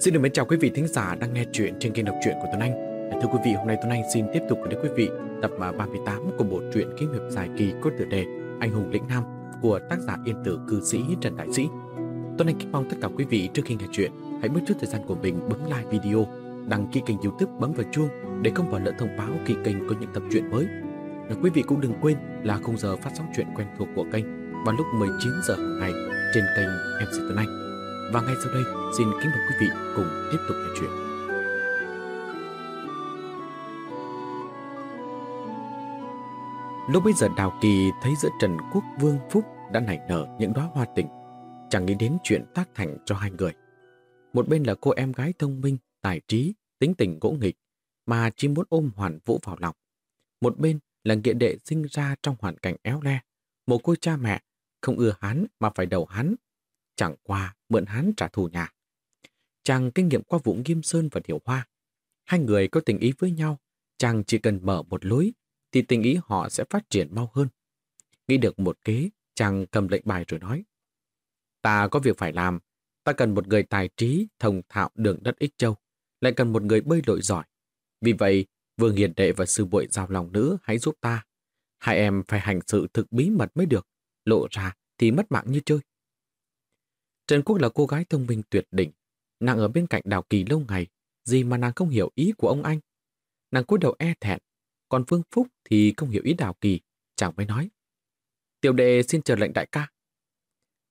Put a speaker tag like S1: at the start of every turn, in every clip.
S1: Xin được mến chào quý vị thính giả đang nghe chuyện trên kênh đọc truyện của Tuấn Anh. Thưa quý vị, hôm nay Tuấn Anh xin tiếp tục gửi đến quý vị tập à, 38 của bộ truyện kiếm hiệp dài kỳ có tựa đề Anh hùng lĩnh nam của tác giả yên tử cư sĩ Trần Đại Sĩ. Tuấn Anh kính mong tất cả quý vị trước khi nghe chuyện hãy mất chút thời gian của mình bấm like video, đăng ký kênh youtube bấm vào chuông để không bỏ lỡ thông báo khi kênh có những tập truyện mới. Và quý vị cũng đừng quên là khung giờ phát sóng chuyện quen thuộc của kênh vào lúc 19 giờ hàng ngày trên kênh MC Tuấn Anh. Và ngay sau đây, xin kính mời quý vị cùng tiếp tục nghe chuyện. Lúc bây giờ Đào Kỳ thấy giữa Trần Quốc Vương Phúc đã nảy nở những đóa hoa tình, chẳng nghĩ đến chuyện tác thành cho hai người. Một bên là cô em gái thông minh, tài trí, tính tình gỗ nghịch, mà chỉ muốn ôm Hoàn Vũ vào lòng. Một bên là nghĩa đệ sinh ra trong hoàn cảnh éo le, một cô cha mẹ không ưa hắn mà phải đầu hắn chẳng qua mượn hắn trả thù nhà. Chàng kinh nghiệm qua vụ Nghiêm Sơn và Điều Hoa. Hai người có tình ý với nhau, chàng chỉ cần mở một lối thì tình ý họ sẽ phát triển mau hơn. Nghĩ được một kế, chàng cầm lệnh bài rồi nói. Ta có việc phải làm, ta cần một người tài trí, thông thạo đường đất ích châu, lại cần một người bơi lội giỏi. Vì vậy, Vương Hiền Đệ và sư bội giao lòng nữ hãy giúp ta. Hai em phải hành sự thực bí mật mới được, lộ ra thì mất mạng như chơi. Trần Quốc là cô gái thông minh tuyệt đỉnh. Nàng ở bên cạnh Đào Kỳ lâu ngày, gì mà nàng không hiểu ý của ông anh. Nàng cúi đầu e thẹn, còn Vương Phúc thì không hiểu ý Đào Kỳ, chẳng mới nói. Tiểu đệ xin chờ lệnh đại ca.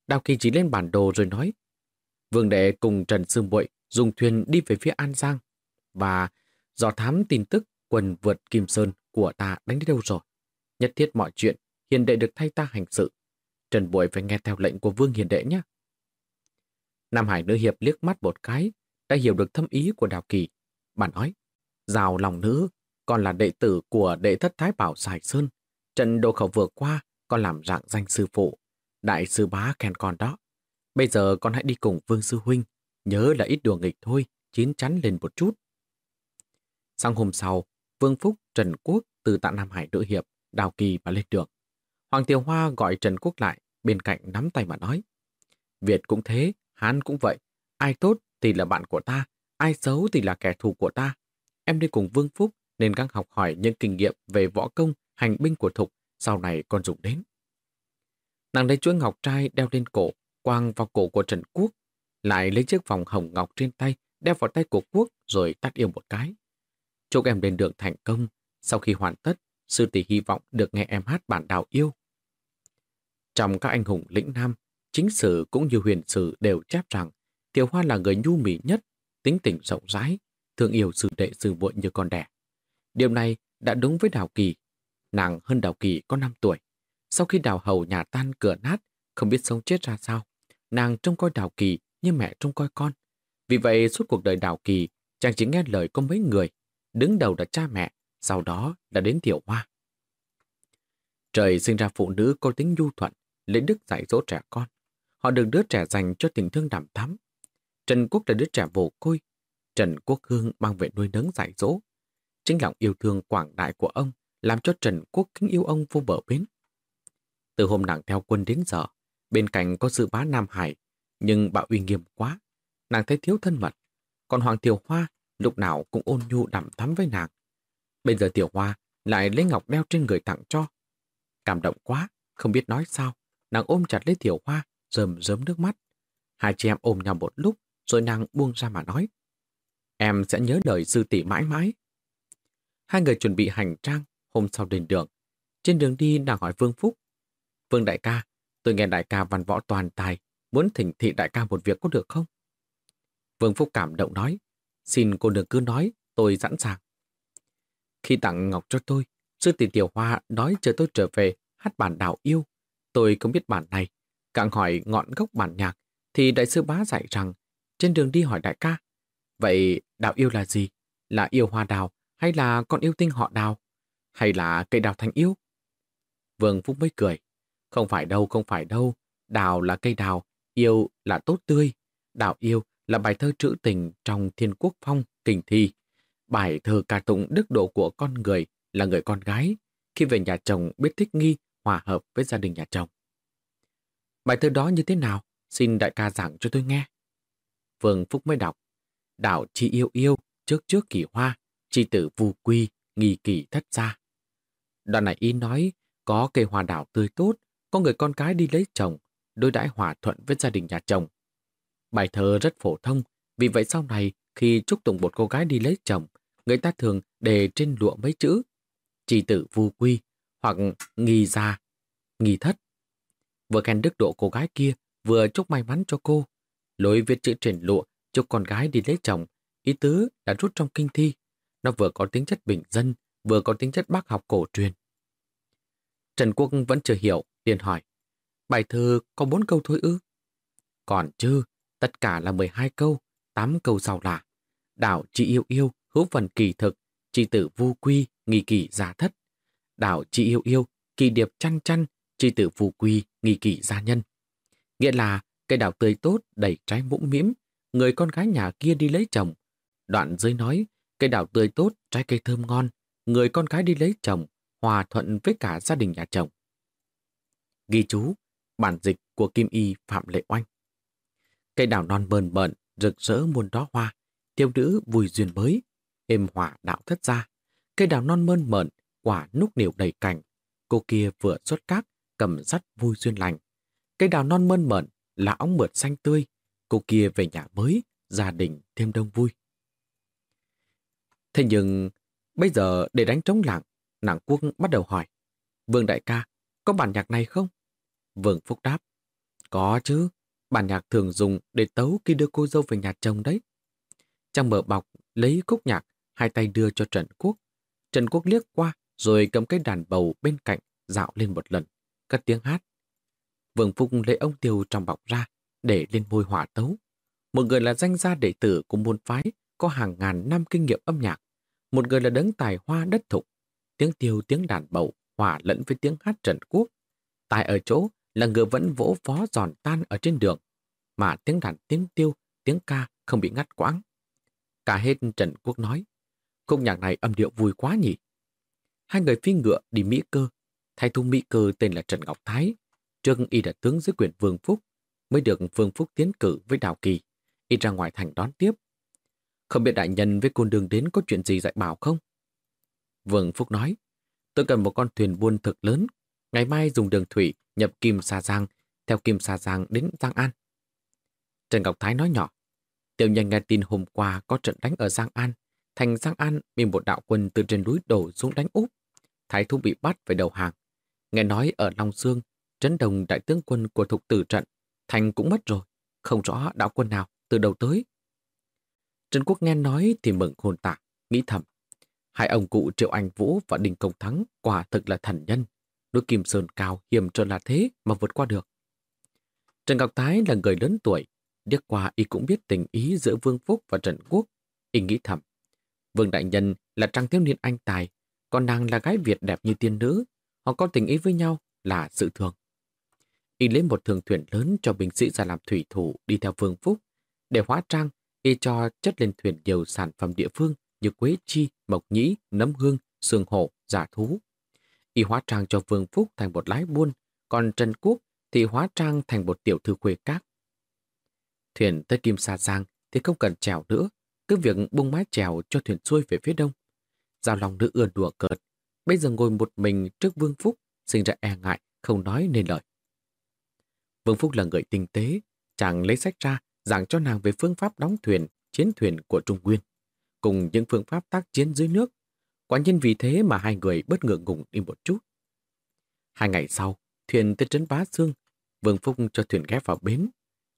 S1: Đào Kỳ chỉ lên bản đồ rồi nói. Vương đệ cùng Trần Sương Bội dùng thuyền đi về phía An Giang và dò thám tin tức quần vượt Kim Sơn của ta đánh đến đâu rồi. Nhất thiết mọi chuyện, hiền đệ được thay ta hành sự. Trần Bội phải nghe theo lệnh của Vương Hiền đệ nhé. Nam Hải nữ hiệp liếc mắt một cái, đã hiểu được thâm ý của Đào Kỳ. Bà nói, rào lòng nữ, còn là đệ tử của đệ thất Thái Bảo Sài Sơn. Trận đồ khẩu vừa qua, con làm rạng danh sư phụ. Đại sư bá khen con đó. Bây giờ con hãy đi cùng Vương Sư Huynh. Nhớ là ít đùa nghịch thôi, chín chắn lên một chút. Sang hôm sau, Vương Phúc, Trần Quốc từ tạ Nam Hải nữ hiệp, Đào Kỳ và lên đường. Hoàng Tiểu Hoa gọi Trần Quốc lại, bên cạnh nắm tay mà nói. Việt cũng thế, Hán cũng vậy. Ai tốt thì là bạn của ta, ai xấu thì là kẻ thù của ta. Em đi cùng Vương Phúc nên gắng học hỏi những kinh nghiệm về võ công, hành binh của Thục, sau này còn dùng đến. Nàng lấy chuỗi ngọc trai đeo lên cổ, quang vào cổ của Trần Quốc, lại lấy chiếc vòng hồng ngọc trên tay, đeo vào tay của Quốc rồi tắt yêu một cái. Chúc em lên đường thành công, sau khi hoàn tất, sư tỷ hy vọng được nghe em hát bản đào yêu. Trong các anh hùng lĩnh nam, Chính sử cũng như huyền sử đều chép rằng Tiểu Hoa là người nhu mì nhất, tính tình rộng rãi, thương yêu sư đệ sư muội như con đẻ. Điều này đã đúng với Đào Kỳ. Nàng hơn Đào Kỳ có 5 tuổi. Sau khi đào hầu nhà tan cửa nát, không biết sống chết ra sao, nàng trông coi Đào Kỳ như mẹ trông coi con. Vì vậy suốt cuộc đời Đào Kỳ, chàng chỉ nghe lời có mấy người, đứng đầu là cha mẹ, sau đó là đến Tiểu Hoa. Trời sinh ra phụ nữ có tính nhu thuận, lấy đức dạy dỗ trẻ con. Họ được đứa trẻ dành cho tình thương đảm thắm. Trần Quốc là đứa trẻ vô côi. Trần Quốc Hương mang về nuôi nấng dạy dỗ. Chính lòng yêu thương quảng đại của ông làm cho Trần Quốc kính yêu ông vô bờ bến. Từ hôm nàng theo quân đến giờ, bên cạnh có sự bá Nam Hải, nhưng bà uy nghiêm quá. Nàng thấy thiếu thân mật. Còn Hoàng Tiểu Hoa lúc nào cũng ôn nhu đằm thắm với nàng. Bây giờ Tiểu Hoa lại lấy ngọc đeo trên người tặng cho. Cảm động quá, không biết nói sao. Nàng ôm chặt lấy Tiểu Hoa, rơm rớm nước mắt. Hai chị em ôm nhau một lúc, rồi nàng buông ra mà nói. Em sẽ nhớ lời sư tỷ mãi mãi. Hai người chuẩn bị hành trang, hôm sau đến đường. Trên đường đi nàng hỏi Vương Phúc. Vương đại ca, tôi nghe đại ca văn võ toàn tài, muốn thỉnh thị đại ca một việc có được không? Vương Phúc cảm động nói, xin cô đừng cứ nói, tôi sẵn sàng. Khi tặng ngọc cho tôi, sư tỷ Tiểu Hoa nói chờ tôi trở về hát bản đảo yêu. Tôi không biết bản này, Càng hỏi ngọn gốc bản nhạc, thì đại sư bá dạy rằng, trên đường đi hỏi đại ca, vậy đạo yêu là gì? Là yêu hoa đào, hay là con yêu tinh họ đào? Hay là cây đào thành yêu? Vương Phúc mới cười, không phải đâu, không phải đâu, đào là cây đào, yêu là tốt tươi, đào yêu là bài thơ trữ tình trong thiên quốc phong, kình thi. Bài thơ ca tụng đức độ của con người là người con gái, khi về nhà chồng biết thích nghi, hòa hợp với gia đình nhà chồng. Bài thơ đó như thế nào? Xin đại ca giảng cho tôi nghe. Vương Phúc mới đọc. Đạo chi yêu yêu, trước trước kỳ hoa, chi tử vu quy, nghi kỳ thất gia. Đoạn này ý nói, có cây hoa đảo tươi tốt, có người con cái đi lấy chồng, đối đãi hòa thuận với gia đình nhà chồng. Bài thơ rất phổ thông, vì vậy sau này khi chúc tụng một cô gái đi lấy chồng, người ta thường đề trên lụa mấy chữ chi tử vu quy hoặc nghi gia, nghi thất. Vừa khen đức độ cô gái kia, vừa chúc may mắn cho cô. Lối viết chữ trên lụa chúc con gái đi lấy chồng, ý tứ đã rút trong kinh thi. Nó vừa có tính chất bình dân, vừa có tính chất bác học cổ truyền. Trần Quốc vẫn chưa hiểu, liền hỏi. Bài thơ có bốn câu thôi ư? Còn chứ, tất cả là 12 câu, 8 câu sau là Đảo chị yêu yêu, hữu phần kỳ thực, chị tử vu quy, nghi kỳ giả thất. Đảo chị yêu yêu, kỳ điệp chăn chăn, chị tử vu quy, nghi kỵ gia nhân. Nghĩa là cây đào tươi tốt đầy trái mũm mĩm, người con gái nhà kia đi lấy chồng. Đoạn dưới nói, cây đào tươi tốt, trái cây thơm ngon, người con gái đi lấy chồng, hòa thuận với cả gia đình nhà chồng. Ghi chú, bản dịch của Kim Y Phạm Lệ Oanh. Cây đào non bờn bợn, rực rỡ muôn đó hoa, tiêu nữ vui duyên mới, êm hỏa đạo thất ra. Cây đào non mơn mởn, quả núc niệu đầy cành. Cô kia vừa xuất cát, cầm sắt vui duyên lành. Cây đào non mơn mởn là óng mượt xanh tươi. Cô kia về nhà mới, gia đình thêm đông vui. Thế nhưng, bây giờ để đánh trống lặng, nàng quốc bắt đầu hỏi. Vương đại ca, có bản nhạc này không? Vương Phúc đáp. Có chứ, bản nhạc thường dùng để tấu khi đưa cô dâu về nhà chồng đấy. Trang mở bọc, lấy khúc nhạc, hai tay đưa cho Trần Quốc. Trần Quốc liếc qua, rồi cầm cái đàn bầu bên cạnh, dạo lên một lần, cất tiếng hát. Vương Phúc lấy ông tiêu trong bọc ra, để lên môi hỏa tấu. Một người là danh gia đệ tử của môn phái, có hàng ngàn năm kinh nghiệm âm nhạc. Một người là đấng tài hoa đất thục. Tiếng tiêu tiếng đàn bầu hòa lẫn với tiếng hát Trần Quốc. Tại ở chỗ là người vẫn vỗ phó giòn tan ở trên đường, mà tiếng đàn tiếng tiêu, tiếng ca không bị ngắt quãng. Cả hết Trần Quốc nói, khúc nhạc này âm điệu vui quá nhỉ. Hai người phi ngựa đi Mỹ Cơ, thái thú Mỹ Cơ tên là Trần Ngọc Thái. Trước y đã tướng dưới quyền Vương Phúc, mới được Vương Phúc tiến cử với Đào Kỳ. Y ra ngoài thành đón tiếp. Không biết đại nhân với côn đường đến có chuyện gì dạy bảo không? Vương Phúc nói, tôi cần một con thuyền buôn thực lớn. Ngày mai dùng đường thủy nhập Kim Sa Giang, theo Kim Sa Giang đến Giang An. Trần Ngọc Thái nói nhỏ, Tiểu nhân nghe tin hôm qua có trận đánh ở Giang An. Thành Giang An bị một đạo quân từ trên núi đổ xuống đánh úp. Thái thú bị bắt phải đầu hàng. Nghe nói ở Long Sương, trấn đồng đại tướng quân của thục tử trận, Thành cũng mất rồi. Không rõ đạo quân nào từ đầu tới. Trần Quốc nghe nói thì mừng hồn tạc, nghĩ thầm. Hai ông cụ Triệu Anh Vũ và Đinh Công Thắng quả thực là thần nhân. Núi Kim Sơn cao hiểm trở là thế mà vượt qua được. Trần Ngọc Thái là người lớn tuổi, Điếc qua y cũng biết tình ý giữa Vương Phúc và Trần Quốc. Y nghĩ thầm. Vương Đại Nhân là trang thiếu niên anh tài, còn nàng là gái Việt đẹp như tiên nữ. Họ có tình ý với nhau là sự thường. Y lấy một thường thuyền lớn cho binh sĩ ra làm thủy thủ đi theo Vương Phúc. Để hóa trang, y cho chất lên thuyền nhiều sản phẩm địa phương như quế chi, mộc nhĩ, nấm hương, sương hổ, giả thú. Y hóa trang cho Vương Phúc thành một lái buôn, còn Trần Quốc thì hóa trang thành một tiểu thư quê cát. Thuyền tới Kim Sa Giang thì không cần chèo nữa, cứ việc buông mái chèo cho thuyền xuôi về phía đông. Giao lòng nữ ưa đùa cợt, bây giờ ngồi một mình trước Vương Phúc, sinh ra e ngại, không nói nên lời. Vương Phúc là người tinh tế, chàng lấy sách ra giảng cho nàng về phương pháp đóng thuyền, chiến thuyền của Trung Nguyên, cùng những phương pháp tác chiến dưới nước. Quả nhiên vì thế mà hai người bất ngờ ngùng đi một chút. Hai ngày sau, thuyền tới trấn Bá Sương, Vương Phúc cho thuyền ghé vào bến,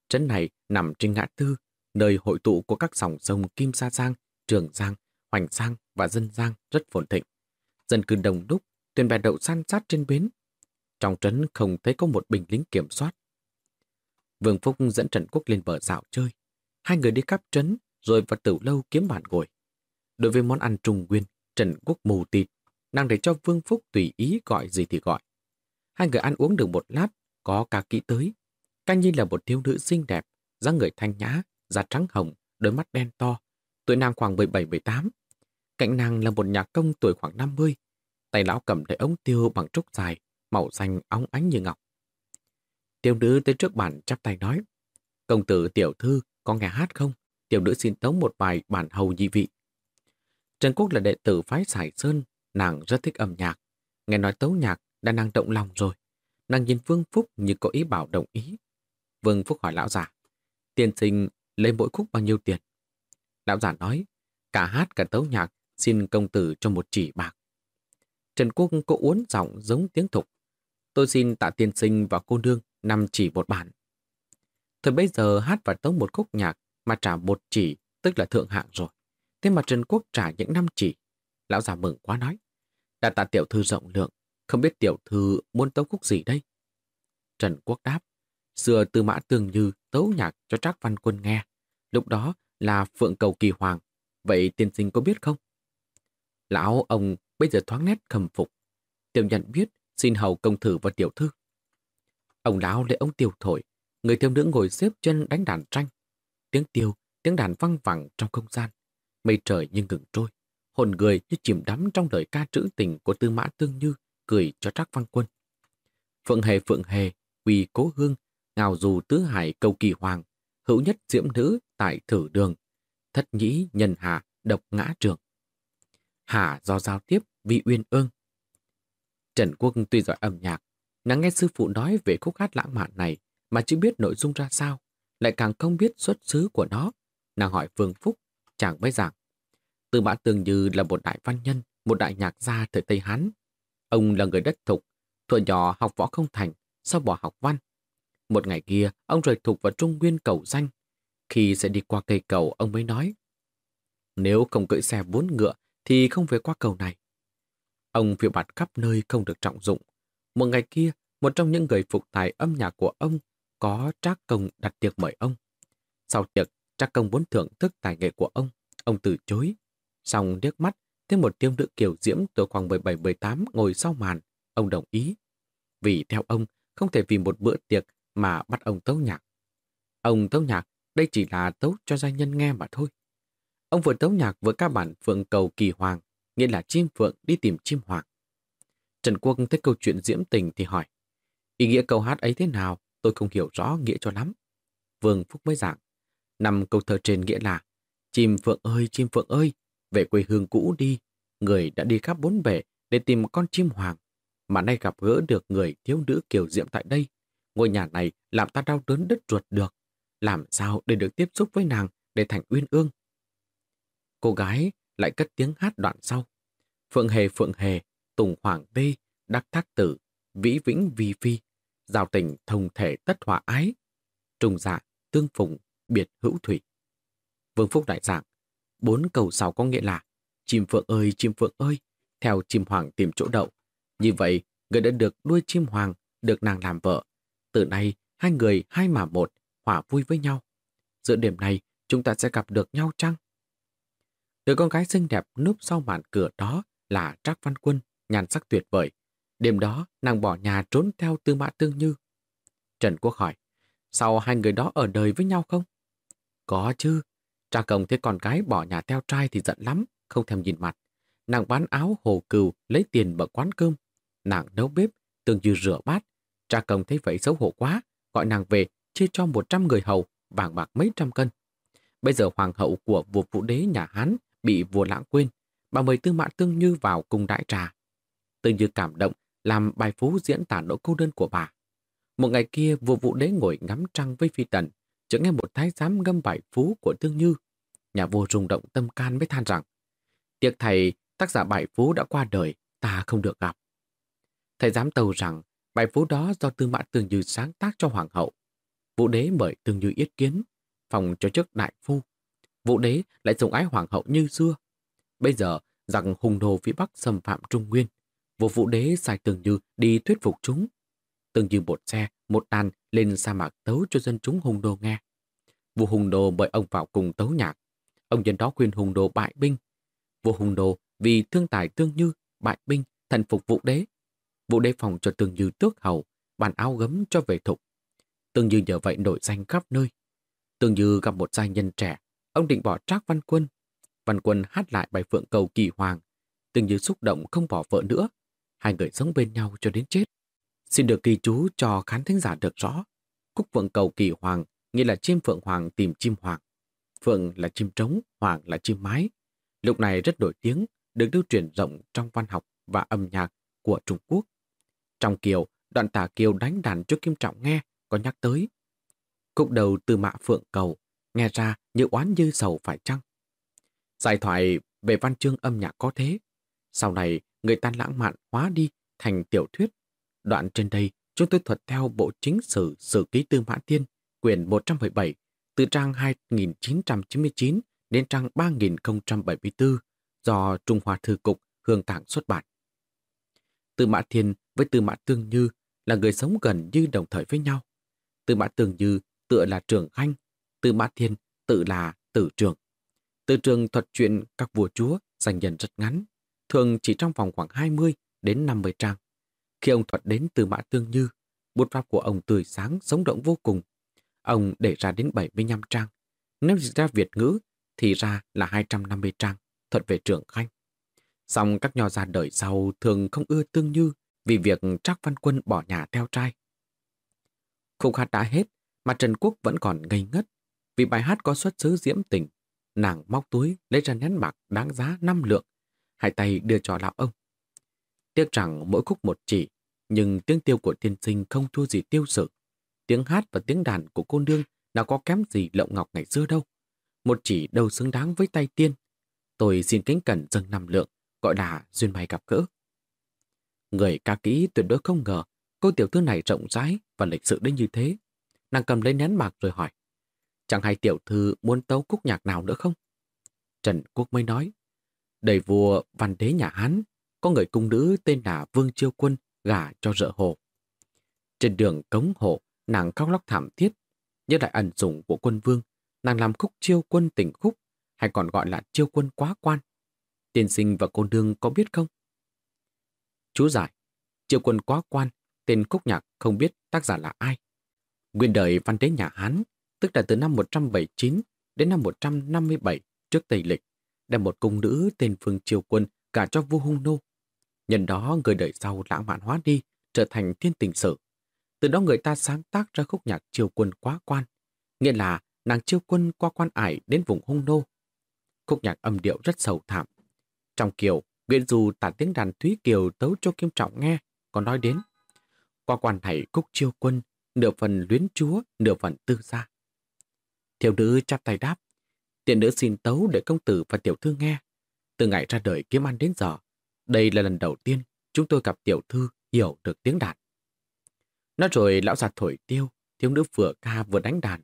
S1: Trấn này nằm trên ngã tư, nơi hội tụ của các dòng sông Kim Sa Giang, Trường Giang, Hoành Giang và Dân Giang rất phồn thịnh. Dân cư đông đúc, thuyền bè đậu san sát trên bến. Trong trấn không thấy có một binh lính kiểm soát. Vương Phúc dẫn Trần Quốc lên bờ dạo chơi. Hai người đi khắp trấn rồi vào tử lâu kiếm bàn ngồi. Đối với món ăn trùng nguyên, Trần Quốc mù tịt, nàng để cho Vương Phúc tùy ý gọi gì thì gọi. Hai người ăn uống được một lát, có ca kỹ tới, Canh Nhi là một thiếu nữ xinh đẹp, dáng người thanh nhã, da trắng hồng, đôi mắt đen to, tuổi nàng khoảng 17-18. Cạnh nàng là một nhà công tuổi khoảng 50. Tay lão cầm lấy ống tiêu bằng trúc dài, màu xanh óng ánh như ngọc. Tiêu nữ tới trước bàn chắp tay nói, công tử tiểu thư có nghe hát không? tiểu nữ xin tấu một bài bản hầu nhị vị. Trần Quốc là đệ tử phái Sải Sơn, nàng rất thích âm nhạc. Nghe nói tấu nhạc đã năng động lòng rồi. Nàng nhìn Vương Phúc như có ý bảo đồng ý. Vương Phúc hỏi lão giả, tiền sinh lấy mỗi khúc bao nhiêu tiền? Lão giả nói, cả hát cả tấu nhạc xin công tử cho một chỉ bạc. Trần Quốc có uốn giọng giống tiếng thục. Tôi xin tạ tiên sinh và cô nương năm chỉ một bản. Thời bây giờ hát và tấu một khúc nhạc mà trả một chỉ tức là thượng hạng rồi. Thế mà Trần Quốc trả những năm chỉ. Lão già mừng quá nói. Đã tạ tiểu thư rộng lượng, không biết tiểu thư muốn tấu khúc gì đây? Trần Quốc đáp. Xưa tư mã tương như tấu nhạc cho Trác Văn Quân nghe. Lúc đó là Phượng Cầu Kỳ Hoàng. Vậy tiên sinh có biết không? Lão ông bây giờ thoáng nét khâm phục. Tiểu nhận biết xin hầu công thử và tiểu thư. Ông lão lấy ông tiêu thổi, người thiếu nữ ngồi xếp chân đánh đàn tranh. Tiếng tiêu, tiếng đàn văng vẳng trong không gian. Mây trời như ngừng trôi. Hồn người như chìm đắm trong lời ca trữ tình của tư mã tương như cười cho trác văn quân. Phượng hề phượng hề, quỳ cố hương, ngào dù tứ hải cầu kỳ hoàng, hữu nhất diễm nữ tại thử đường, thất nhĩ nhân hạ độc ngã trường. Hà do giao tiếp vì uyên ương. Trần Quốc tuy giỏi âm nhạc, nàng nghe sư phụ nói về khúc hát lãng mạn này mà chưa biết nội dung ra sao, lại càng không biết xuất xứ của nó. Nàng hỏi Phương Phúc, chàng mới giảng. từ Mã tường Như là một đại văn nhân, một đại nhạc gia thời Tây Hán. Ông là người đất thục, thuở nhỏ học võ không thành, sau bỏ học văn. Một ngày kia, ông rời thục vào Trung Nguyên cầu danh. Khi sẽ đi qua cây cầu, ông mới nói, nếu không cưỡi xe bốn ngựa thì không về qua cầu này. Ông phiêu bạt khắp nơi không được trọng dụng. Một ngày kia, một trong những người phục tài âm nhạc của ông có Trác Công đặt tiệc mời ông. Sau tiệc, Trác Công muốn thưởng thức tài nghệ của ông. Ông từ chối. Xong liếc mắt, thêm một tiêu nữ kiểu diễm tuổi khoảng 17-18 ngồi sau màn. Ông đồng ý. Vì theo ông, không thể vì một bữa tiệc mà bắt ông tấu nhạc. Ông tấu nhạc, đây chỉ là tấu cho gia nhân nghe mà thôi. Ông vừa tấu nhạc với các bản phượng cầu kỳ hoàng, nghĩa là chim phượng đi tìm chim hoàng. Trần Quốc thấy câu chuyện diễm tình thì hỏi, ý nghĩa câu hát ấy thế nào, tôi không hiểu rõ nghĩa cho lắm. Vương Phúc mới giảng, năm câu thơ trên nghĩa là, chim phượng ơi, chim phượng ơi, về quê hương cũ đi, người đã đi khắp bốn bể để tìm một con chim hoàng, mà nay gặp gỡ được người thiếu nữ kiều diệm tại đây. Ngôi nhà này làm ta đau đớn đứt ruột được. Làm sao để được tiếp xúc với nàng để thành uyên ương? Cô gái lại cất tiếng hát đoạn sau. Phượng hề phượng hề, tùng hoàng tê, đắc thác tử, vĩ vĩnh vi phi, giao tình thông thể tất hòa ái, trùng dạ, tương phùng, biệt hữu thủy. Vương Phúc đại giảng, bốn câu sau có nghĩa là chim phượng ơi, chim phượng ơi, theo chim hoàng tìm chỗ đậu. Như vậy, người đã được đuôi chim hoàng, được nàng làm vợ. Từ nay, hai người hai mà một, hòa vui với nhau. Giữa điểm này, chúng ta sẽ gặp được nhau chăng? Từ con gái xinh đẹp núp sau màn cửa đó là Trác Văn Quân, nhàn sắc tuyệt vời. Đêm đó, nàng bỏ nhà trốn theo tư mã tương như. Trần Quốc hỏi, sao hai người đó ở đời với nhau không? Có chứ. Cha công thấy con gái bỏ nhà theo trai thì giận lắm, không thèm nhìn mặt. Nàng bán áo hồ cừu, lấy tiền mở quán cơm. Nàng nấu bếp, tương như rửa bát. Cha công thấy vậy xấu hổ quá, gọi nàng về, chia cho 100 người hầu, vàng bạc mấy trăm cân. Bây giờ hoàng hậu của vua vũ đế nhà Hán bị vua lãng quên, bà mời Tư Mã Tương Như vào cùng đại trà. Tương Như cảm động, làm bài phú diễn tả nỗi cô đơn của bà. Một ngày kia, vua Vũ Đế ngồi ngắm trăng với phi tần, chợt nghe một thái giám ngâm bài phú của Tương Như. Nhà vua rung động tâm can với than rằng, tiếc thầy, tác giả bài phú đã qua đời, ta không được gặp. Thầy dám tâu rằng, bài phú đó do Tư Mã Tương Như sáng tác cho hoàng hậu. Vũ Đế mời Tương Như yết kiến, phòng cho chức đại phu. Vũ Đế lại dùng ái hoàng hậu như xưa. Bây giờ, rằng hùng đồ phía Bắc xâm phạm Trung Nguyên, vua Vũ Đế sai tường Như đi thuyết phục chúng. tường Như một xe, một đàn lên sa mạc tấu cho dân chúng hùng đồ nghe. Vua hùng đồ mời ông vào cùng tấu nhạc. Ông dân đó khuyên hùng đồ bại binh. Vua hùng đồ vì thương tài Tương Như, bại binh, thần phục Vũ Đế. Vũ Đế phòng cho Tương Như tước hầu, bàn áo gấm cho về thục. Tương Như nhờ vậy nổi danh khắp nơi. Tương Như gặp một giai nhân trẻ, ông định bỏ Trác Văn Quân. Văn Quân hát lại bài phượng cầu kỳ hoàng, từng Như xúc động không bỏ vợ nữa. Hai người sống bên nhau cho đến chết. Xin được kỳ chú cho khán thính giả được rõ. Cúc phượng cầu kỳ hoàng nghĩa là chim phượng hoàng tìm chim hoàng. Phượng là chim trống, Hoàng là chim mái. Lúc này rất nổi tiếng, được lưu truyền rộng trong văn học và âm nhạc của Trung Quốc. Trong kiều, đoạn tả kiều đánh đàn cho Kim Trọng nghe có nhắc tới. Cục đầu từ mạ phượng cầu, nghe ra như oán như sầu phải chăng? Giải thoại về văn chương âm nhạc có thế. Sau này, người ta lãng mạn hóa đi thành tiểu thuyết. Đoạn trên đây, chúng tôi thuật theo bộ chính sử Sử ký Tư Mã Tiên, quyển 117, từ trang 2999 đến trang 3074 do Trung Hoa Thư Cục Hương Tạng xuất bản. Tư Mã Thiên với Tư Mã Tương Như là người sống gần như đồng thời với nhau. Tư Mã Tương Như tựa là trưởng khanh, Tư Mã Thiên tự là tử trường. Tử trường thuật chuyện các vua chúa dành dần rất ngắn, thường chỉ trong vòng khoảng 20 đến 50 trang. Khi ông thuật đến từ Mã Tương Như, bút pháp của ông tươi sáng, sống động vô cùng. Ông để ra đến 75 trang. Nếu dịch ra Việt ngữ thì ra là 250 trang, thuật về trưởng khanh. Xong các nho gia đời sau thường không ưa Tương Như vì việc Trác Văn Quân bỏ nhà theo trai. Khúc hát đã hết, mà Trần Quốc vẫn còn ngây ngất. Vì bài hát có xuất xứ diễm tình, nàng móc túi lấy ra nén bạc đáng giá 5 lượng, hai tay đưa cho lão ông. Tiếc rằng mỗi khúc một chỉ, nhưng tiếng tiêu của tiên sinh không thua gì tiêu sự. Tiếng hát và tiếng đàn của cô nương nào có kém gì lộng ngọc ngày xưa đâu. Một chỉ đâu xứng đáng với tay tiên. Tôi xin kính cẩn dâng năm lượng, gọi là duyên may gặp gỡ. Người ca kỹ tuyệt đối không ngờ cô tiểu thư này rộng rãi và lịch sự đến như thế. Nàng cầm lấy nén bạc rồi hỏi, chẳng hay tiểu thư muốn tấu khúc nhạc nào nữa không? Trần Quốc mới nói, đầy vua văn đế nhà Hán, có người cung nữ tên là Vương Chiêu Quân gả cho rợ hồ. Trên đường cống hộ, nàng khóc lóc thảm thiết, nhớ lại ẩn dụng của quân vương, nàng làm khúc chiêu quân tỉnh khúc, hay còn gọi là chiêu quân quá quan. Tiên sinh và cô nương có biết không? Chú giải, chiêu quân quá quan, tên khúc nhạc không biết tác giả là ai. Nguyên đời văn đế nhà Hán, tức là từ năm 179 đến năm 157 trước Tây Lịch, đem một cung nữ tên Phương Triều Quân cả cho vua Hung Nô. Nhân đó người đời sau lãng mạn hóa đi, trở thành thiên tình sử. Từ đó người ta sáng tác ra khúc nhạc Triều Quân quá quan, nghĩa là nàng Triều Quân qua quan ải đến vùng Hung Nô. Khúc nhạc âm điệu rất sầu thảm. Trong kiều, Nguyễn Du tả tiếng đàn Thúy Kiều tấu cho Kim Trọng nghe, còn nói đến. Qua quan này khúc chiêu quân, nửa phần luyến chúa, nửa phần tư gia. Thiếu nữ chắp tay đáp, tiện nữ xin tấu để công tử và tiểu thư nghe. Từ ngày ra đời kiếm ăn đến giờ, đây là lần đầu tiên chúng tôi gặp tiểu thư hiểu được tiếng đàn. Nói rồi lão già thổi tiêu, thiếu nữ vừa ca vừa đánh đàn.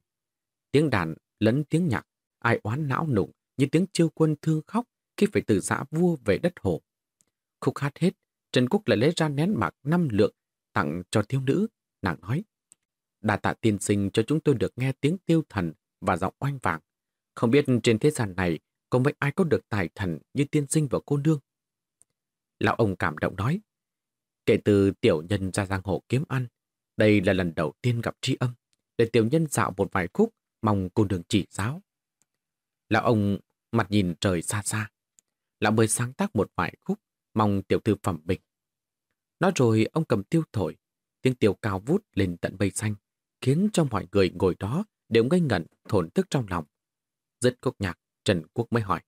S1: Tiếng đàn lẫn tiếng nhạc, ai oán não nụng như tiếng chiêu quân thương khóc khi phải từ xã vua về đất hồ. Khúc hát hết, Trần Quốc lại lấy ra nén bạc năm lượng tặng cho thiếu nữ. Nàng nói, đà tạ tiên sinh cho chúng tôi được nghe tiếng tiêu thần và giọng oanh vàng. Không biết trên thế gian này có mấy ai có được tài thần như tiên sinh và cô nương. Lão ông cảm động nói, kể từ tiểu nhân ra giang hồ kiếm ăn, đây là lần đầu tiên gặp tri âm, để tiểu nhân dạo một vài khúc, mong cô nương chỉ giáo. Lão ông mặt nhìn trời xa xa, lão mới sáng tác một vài khúc, mong tiểu thư phẩm bình. Nói rồi ông cầm tiêu thổi, tiếng tiêu cao vút lên tận mây xanh, khiến cho mọi người ngồi đó đều ngây ngẩn thổn thức trong lòng. Dứt khúc nhạc, Trần Quốc mới hỏi.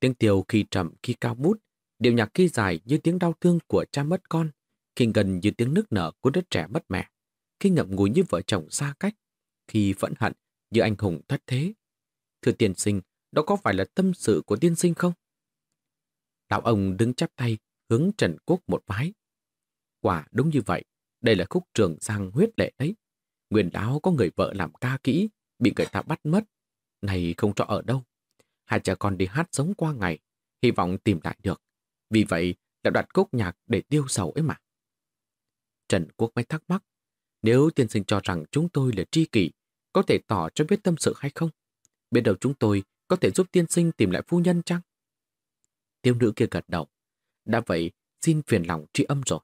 S1: Tiếng tiêu khi trầm khi cao vút, điệu nhạc khi dài như tiếng đau thương của cha mất con, khi gần như tiếng nức nở của đứa trẻ mất mẹ, khi ngậm ngùi như vợ chồng xa cách, khi phẫn hận như anh hùng thất thế. Thưa tiên sinh, đó có phải là tâm sự của tiên sinh không? Lão ông đứng chắp tay, hướng Trần Quốc một vái. Quả đúng như vậy, đây là khúc trường sang huyết lệ đấy. Nguyên đáo có người vợ làm ca kỹ, bị người ta bắt mất. Này không cho ở đâu. Hai cha con đi hát sống qua ngày, hy vọng tìm lại được. Vì vậy, đã đặt cốt nhạc để tiêu sầu ấy mà. Trần Quốc mới thắc mắc, nếu tiên sinh cho rằng chúng tôi là tri kỷ, có thể tỏ cho biết tâm sự hay không? Biết đầu chúng tôi có thể giúp tiên sinh tìm lại phu nhân chăng? Tiêu nữ kia gật đầu. Đã vậy, xin phiền lòng tri âm rồi.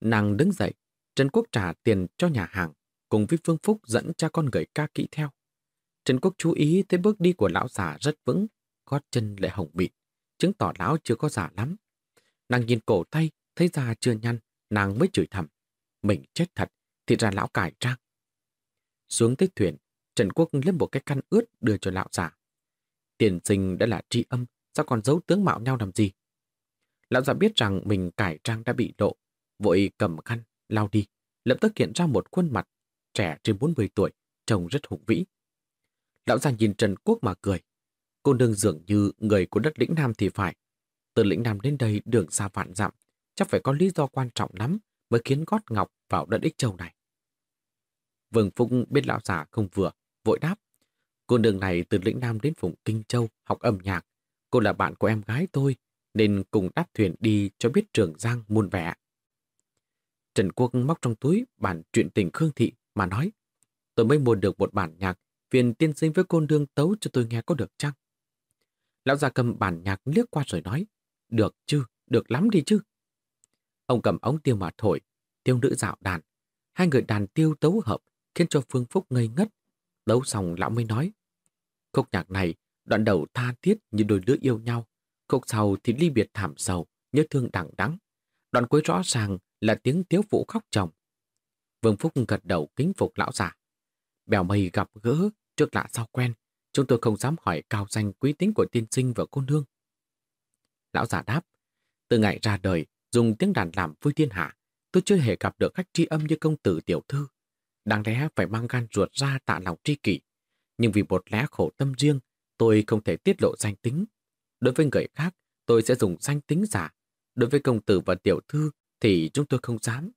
S1: Nàng đứng dậy, Trần Quốc trả tiền cho nhà hàng, cùng với Phương Phúc dẫn cha con gửi ca kỹ theo. Trần Quốc chú ý thấy bước đi của lão già rất vững, gót chân lại hồng mịn, chứng tỏ lão chưa có già lắm. Nàng nhìn cổ tay, thấy già chưa nhăn, nàng mới chửi thầm. Mình chết thật, thì ra lão cải trang. Xuống tới thuyền, Trần Quốc lấy một cái căn ướt đưa cho lão già. Tiền sinh đã là tri âm, sao còn giấu tướng mạo nhau làm gì? Lão già biết rằng mình cải trang đã bị lộ, vội cầm khăn, lao đi, lập tức hiện ra một khuôn mặt trẻ trên 40 tuổi, trông rất hùng vĩ. Lão già nhìn Trần Quốc mà cười. Cô nương dường như người của đất lĩnh Nam thì phải. Từ lĩnh Nam đến đây đường xa vạn dặm, chắc phải có lý do quan trọng lắm mới khiến gót ngọc vào đất ích châu này. Vương Phúc biết lão già không vừa, vội đáp. Cô nương này từ lĩnh Nam đến vùng Kinh Châu học âm nhạc. Cô là bạn của em gái tôi, nên cùng đáp thuyền đi cho biết trường Giang muôn vẻ. Trần Quốc móc trong túi bản chuyện tình Khương Thị mà nói. Tôi mới mua được một bản nhạc, phiền tiên sinh với cô nương tấu cho tôi nghe có được chăng? Lão già cầm bản nhạc liếc qua rồi nói. Được chứ, được lắm đi chứ. Ông cầm ống tiêu mà thổi, tiêu nữ dạo đàn. Hai người đàn tiêu tấu hợp, khiến cho Phương Phúc ngây ngất. Tấu xong lão mới nói. Khúc nhạc này, đoạn đầu tha thiết như đôi đứa yêu nhau. Khúc sau thì ly biệt thảm sầu, nhớ thương đẳng đắng. Đoạn cuối rõ ràng là tiếng tiếu vũ khóc chồng. Vương Phúc gật đầu kính phục lão già. Bèo mây gặp gỡ, trước lạ sau quen, chúng tôi không dám hỏi cao danh quý tính của tiên sinh và cô nương. Lão già đáp, từ ngày ra đời, dùng tiếng đàn làm vui thiên hạ, tôi chưa hề gặp được khách tri âm như công tử tiểu thư. Đáng lẽ phải mang gan ruột ra tạ lòng tri kỷ. Nhưng vì một lẽ khổ tâm riêng, tôi không thể tiết lộ danh tính. Đối với người khác, tôi sẽ dùng danh tính giả. Đối với công tử và tiểu thư thì chúng tôi không dám.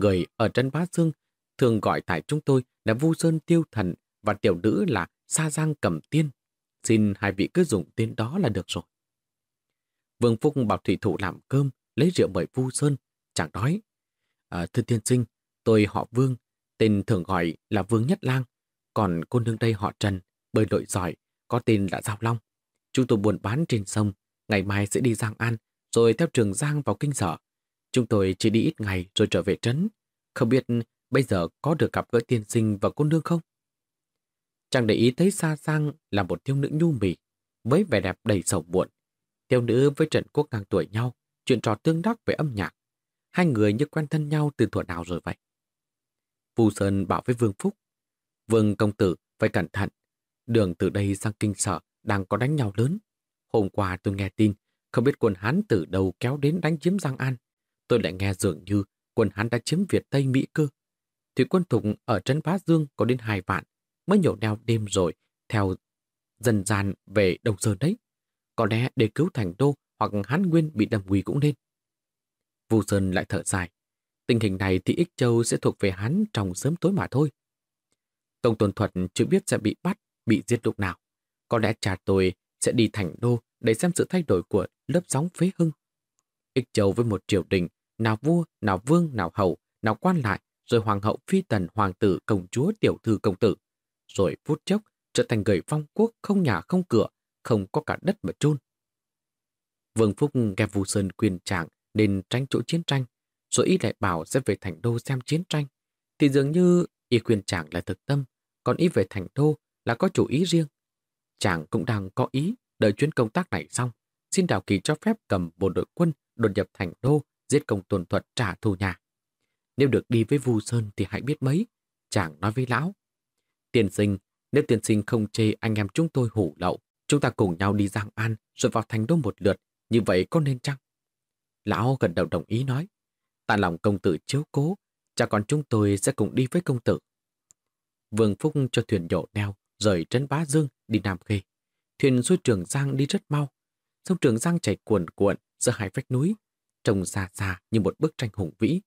S1: Người ở trên Bá Dương thường gọi tại chúng tôi là Vu Sơn Tiêu Thần và tiểu nữ là Sa Giang Cẩm Tiên. Xin hai vị cứ dùng tên đó là được rồi. Vương Phúc bảo thủy thủ làm cơm, lấy rượu mời Vu Sơn, chẳng nói. À, thưa tiên sinh, tôi họ Vương, tên thường gọi là Vương Nhất Lang, còn cô nương đây họ Trần, bơi lội giỏi, có tên là Giao Long. Chúng tôi buôn bán trên sông, ngày mai sẽ đi Giang An, rồi theo trường Giang vào kinh sở. Chúng tôi chỉ đi ít ngày rồi trở về trấn. Không biết bây giờ có được gặp gỡ tiên sinh và cô nương không? Chàng để ý thấy xa Giang là một thiếu nữ nhu mì, với vẻ đẹp đầy sầu muộn. Thiếu nữ với Trần Quốc ngang tuổi nhau, chuyện trò tương đắc về âm nhạc. Hai người như quen thân nhau từ thuở nào rồi vậy? Vu Sơn bảo với Vương Phúc, Vương công tử phải cẩn thận. Đường từ đây sang kinh sở đang có đánh nhau lớn. Hôm qua tôi nghe tin, không biết quân Hán từ đầu kéo đến đánh chiếm Giang An. Tôi lại nghe dường như quân hắn đã chiếm Việt Tây Mỹ cơ. Thủy quân thục ở trấn Bá Dương có đến hai vạn, mới nhổ neo đêm rồi, theo dần dàn về Đông Sơn đấy. Có lẽ để cứu thành đô hoặc Hán Nguyên bị đâm quỳ cũng nên. Vu Sơn lại thở dài. Tình hình này thì Ích Châu sẽ thuộc về hắn trong sớm tối mà thôi. Công Tôn Thuật chưa biết sẽ bị bắt, bị giết lúc nào. Có lẽ cha tôi sẽ đi thành đô để xem sự thay đổi của lớp sóng phế hưng. Ích Châu với một triều đình, nào vua, nào vương, nào hầu, nào quan lại, rồi hoàng hậu phi tần, hoàng tử, công chúa, tiểu thư công tử. Rồi phút chốc trở thành người phong quốc không nhà không cửa, không có cả đất mà chôn. Vương Phúc nghe Vu Sơn quyền trạng nên tránh chỗ chiến tranh, rồi ý lại bảo sẽ về thành đô xem chiến tranh. Thì dường như ý quyền trạng là thực tâm, còn ý về thành đô là có chủ ý riêng. Chàng cũng đang có ý đợi chuyến công tác này xong, xin Đào Kỳ cho phép cầm bộ đội quân đột nhập thành đô, giết công tuần thuật trả thù nhà. Nếu được đi với Vu Sơn thì hãy biết mấy, chàng nói với lão. Tiền sinh, nếu tiền sinh không chê anh em chúng tôi hủ lậu, chúng ta cùng nhau đi Giang An rồi vào thành đô một lượt, như vậy có nên chăng? Lão gần đầu đồng ý nói, tại lòng công tử chiếu cố, cha con chúng tôi sẽ cùng đi với công tử. Vương Phúc cho thuyền nhổ neo, rời trấn Bá Dương đi Nam Khê. Thuyền xuôi Trường Giang đi rất mau. Sông Trường Giang chảy cuồn cuộn giữa hai vách núi, trông xa xa như một bức tranh hùng vĩ.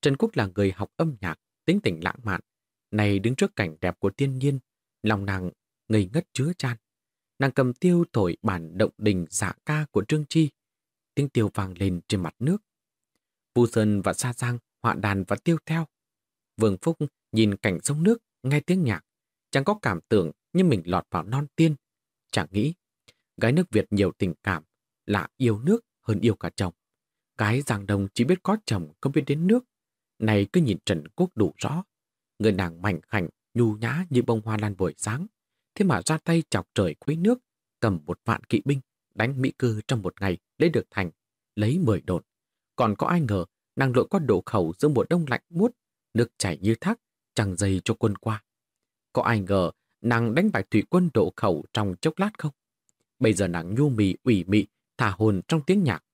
S1: Trần Quốc là người học âm nhạc, tính tình lãng mạn. Này đứng trước cảnh đẹp của thiên nhiên, lòng nàng ngây ngất chứa chan. Nàng cầm tiêu thổi bản động đình dạ ca của Trương Chi. Tiếng tiêu vang lên trên mặt nước. Vu Sơn và Sa Giang họa đàn và tiêu theo. Vương Phúc nhìn cảnh sông nước, nghe tiếng nhạc. Chẳng có cảm tưởng như mình lọt vào non tiên. Chẳng nghĩ, gái nước Việt nhiều tình cảm là yêu nước hơn yêu cả chồng. Cái giang đông chỉ biết có chồng không biết đến nước. Này cứ nhìn Trần Quốc đủ rõ. Người nàng mảnh khảnh, nhu nhã như bông hoa lan buổi sáng. Thế mà ra tay chọc trời quấy nước, cầm một vạn kỵ binh, đánh Mỹ cư trong một ngày, lấy được thành, lấy mười đột. Còn có ai ngờ, nàng lội qua đổ khẩu giữa mùa đông lạnh buốt, nước chảy như thác, chẳng dây cho quân qua. Có ai ngờ, nàng đánh bại thủy quân độ khẩu trong chốc lát không? Bây giờ nàng nhu mì ủy mị, thả hồn trong tiếng nhạc.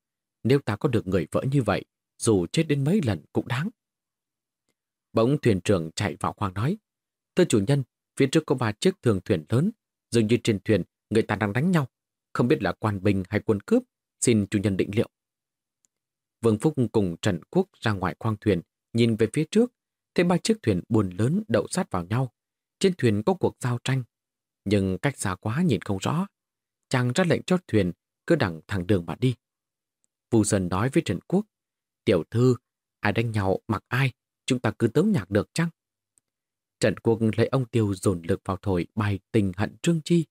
S1: Nếu ta có được người vợ như vậy, dù chết đến mấy lần cũng đáng. Bỗng thuyền trưởng chạy vào khoang nói. Thưa chủ nhân, phía trước có ba chiếc thường thuyền lớn. Dường như trên thuyền người ta đang đánh nhau. Không biết là quan binh hay quân cướp. Xin chủ nhân định liệu. Vương Phúc cùng Trần Quốc ra ngoài khoang thuyền, nhìn về phía trước, thấy ba chiếc thuyền buồn lớn đậu sát vào nhau. Trên thuyền có cuộc giao tranh, nhưng cách xa quá nhìn không rõ. Chàng ra lệnh cho thuyền cứ đằng thẳng đường mà đi. Vu Sơn nói với Trần Quốc, tiểu thư, ai đánh nhau mặc ai, chúng ta cứ tấu nhạc được chăng? Trần Quốc lấy ông tiêu dồn lực vào thổi bài tình hận trương chi.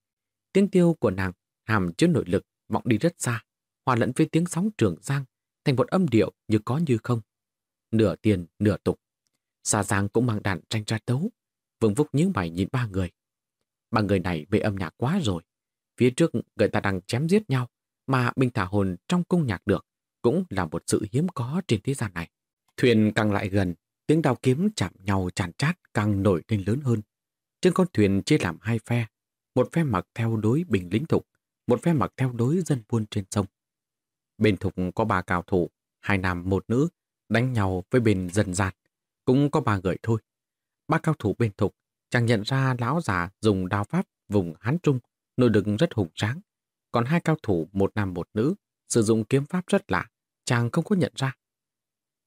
S1: Tiếng tiêu của nàng hàm chứa nội lực vọng đi rất xa, hòa lẫn với tiếng sóng trường giang thành một âm điệu như có như không. Nửa tiền, nửa tục. Xa Giang cũng mang đàn tranh ra tấu, Vương Phúc nhíu mày nhìn ba người. Ba người này về âm nhạc quá rồi. Phía trước người ta đang chém giết nhau, mà bình thả hồn trong cung nhạc được cũng là một sự hiếm có trên thế gian này. Thuyền càng lại gần, tiếng đao kiếm chạm nhau tràn chát càng nổi lên lớn hơn. Trên con thuyền chia làm hai phe, một phe mặc theo đối bình lính thục, một phe mặc theo đối dân buôn trên sông. Bên thục có ba cao thủ, hai nam một nữ, đánh nhau với bên dân gian. Cũng có ba người thôi. Ba cao thủ bên thục, chẳng nhận ra lão già dùng đao pháp vùng Hán Trung, nội đực rất hùng tráng. Còn hai cao thủ một nam một nữ, sử dụng kiếm pháp rất lạ, chàng không có nhận ra.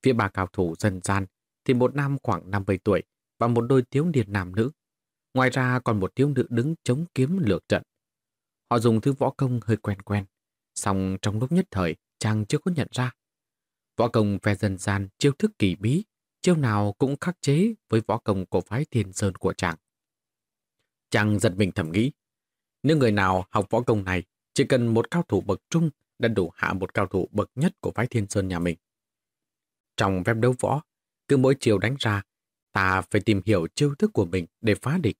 S1: Phía bà cao thủ dần gian thì một nam khoảng 50 tuổi và một đôi thiếu niên nam nữ. Ngoài ra còn một thiếu nữ đứng chống kiếm lược trận. Họ dùng thứ võ công hơi quen quen, song trong lúc nhất thời chàng chưa có nhận ra. Võ công phe dân gian chiêu thức kỳ bí, chiêu nào cũng khắc chế với võ công của phái thiên sơn của chàng. Chàng giật mình thầm nghĩ, nếu người nào học võ công này chỉ cần một cao thủ bậc trung đã đủ hạ một cao thủ bậc nhất của phái thiên sơn nhà mình. Trong phép đấu võ, cứ mỗi chiều đánh ra, ta phải tìm hiểu chiêu thức của mình để phá địch.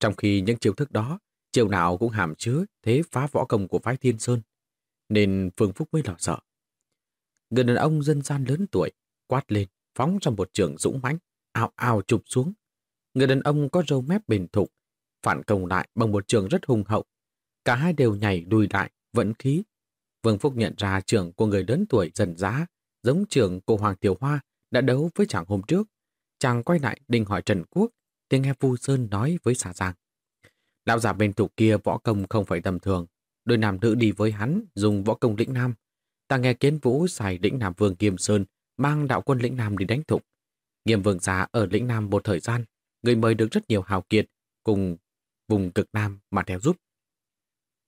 S1: Trong khi những chiêu thức đó, chiều nào cũng hàm chứa thế phá võ công của phái thiên sơn nên Phương Phúc mới lo sợ. Người đàn ông dân gian lớn tuổi, quát lên, phóng ra một trường dũng mãnh, ao ao chụp xuống. Người đàn ông có râu mép bền thục, phản công lại bằng một trường rất hùng hậu. Cả hai đều nhảy đùi lại, vận khí. Vương Phúc nhận ra trưởng của người lớn tuổi dần giá, giống trưởng của Hoàng Tiểu Hoa đã đấu với chàng hôm trước. Chàng quay lại định hỏi Trần Quốc, tiếng nghe Vu Sơn nói với xà giang. Lão già bên thục kia võ công không phải tầm thường, đôi nam nữ đi với hắn dùng võ công lĩnh nam. Ta nghe kiến vũ xài lĩnh nam vương Kiêm Sơn mang đạo quân lĩnh nam đi đánh thục. Nghiêm vương giá ở lĩnh nam một thời gian, người mời được rất nhiều hào kiệt cùng vùng cực nam mà theo giúp.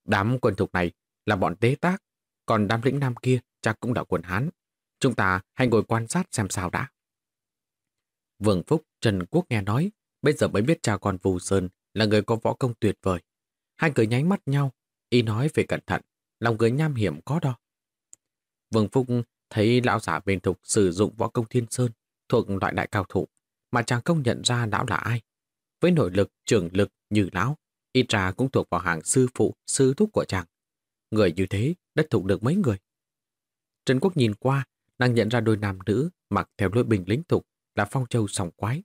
S1: Đám quân thục này là bọn tế tác, còn đám lĩnh nam kia chắc cũng là quần Hán. Chúng ta hãy ngồi quan sát xem sao đã. Vương Phúc, Trần Quốc nghe nói, bây giờ mới biết cha con Vù Sơn là người có võ công tuyệt vời. Hai người nháy mắt nhau, Y nói về cẩn thận, lòng người nham hiểm có đo. Vương Phúc thấy lão giả bên thục sử dụng võ công thiên sơn thuộc loại đại cao thủ, mà chàng công nhận ra lão là ai. Với nội lực, trưởng lực như lão, y trà cũng thuộc vào hàng sư phụ, sư thúc của chàng. Người như thế đất thụ được mấy người. Trần Quốc nhìn qua, nàng nhận ra đôi nam nữ mặc theo lối bình lính thục là phong châu sòng quái.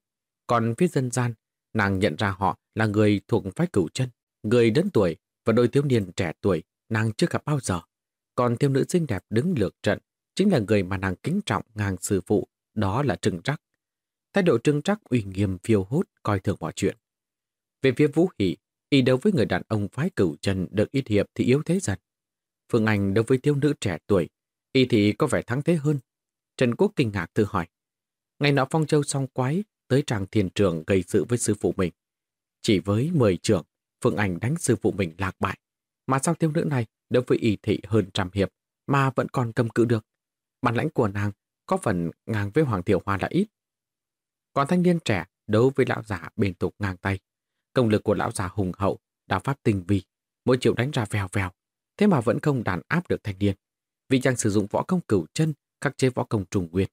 S1: Còn phía dân gian, nàng nhận ra họ là người thuộc phái cửu chân, người đến tuổi và đôi thiếu niên trẻ tuổi nàng chưa gặp bao giờ. Còn thiếu nữ xinh đẹp đứng lược trận chính là người mà nàng kính trọng ngang sư phụ, đó là Trừng Trắc. Thái độ Trừng Trắc uy nghiêm phiêu hốt coi thường mọi chuyện. Về phía Vũ Hỷ, y đấu với người đàn ông phái cửu trần được ít hiệp thì yếu thế dần. Phương Anh đối với thiếu nữ trẻ tuổi, y thì có vẻ thắng thế hơn. Trần Quốc kinh ngạc tự hỏi. Ngày nọ Phong Châu song quái tới tràng thiền trường gây sự với sư phụ mình. Chỉ với 10 trưởng, Phương Anh đánh sư phụ mình lạc bại. Mà sao thiếu nữ này đối với y thị hơn trăm hiệp mà vẫn còn cầm cự được. Bản lãnh của nàng có phần ngang với Hoàng Tiểu Hoa là ít. Còn thanh niên trẻ đấu với lão giả bền tục ngang tay. Công lực của lão giả hùng hậu, đạo pháp tinh vi, mỗi chiều đánh ra vèo vèo, thế mà vẫn không đàn áp được thanh niên. Vì chàng sử dụng võ công cửu chân, khắc chế võ công trùng nguyên.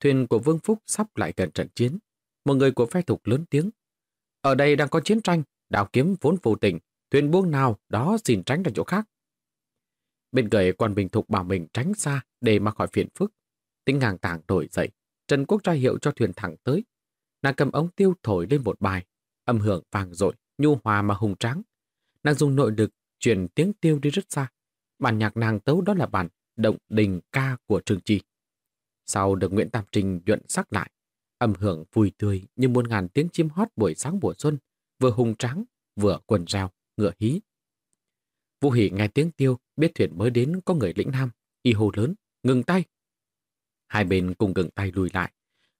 S1: Thuyền của Vương Phúc sắp lại gần trận chiến. Một người của phe thục lớn tiếng. Ở đây đang có chiến tranh, Đào kiếm vốn vô tình, thuyền buông nào đó xin tránh ra chỗ khác. Bên người quan bình thục bảo mình tránh xa để mà khỏi phiền phức. Tính ngang tàng nổi dậy, Trần Quốc ra hiệu cho thuyền thẳng tới. Nàng cầm ống tiêu thổi lên một bài, âm hưởng vàng rội, nhu hòa mà hùng tráng. Nàng dùng nội lực truyền tiếng tiêu đi rất xa. Bản nhạc nàng tấu đó là bản Động Đình Ca của Trương Chi. Sau được Nguyễn Tam Trinh nhuận sắc lại, âm hưởng vui tươi như muôn ngàn tiếng chim hót buổi sáng mùa xuân, vừa hùng tráng, vừa quần rào, ngựa hí. Vũ Hỷ nghe tiếng tiêu, biết thuyền mới đến có người lĩnh nam, y hô lớn, ngừng tay. Hai bên cùng ngừng tay lùi lại.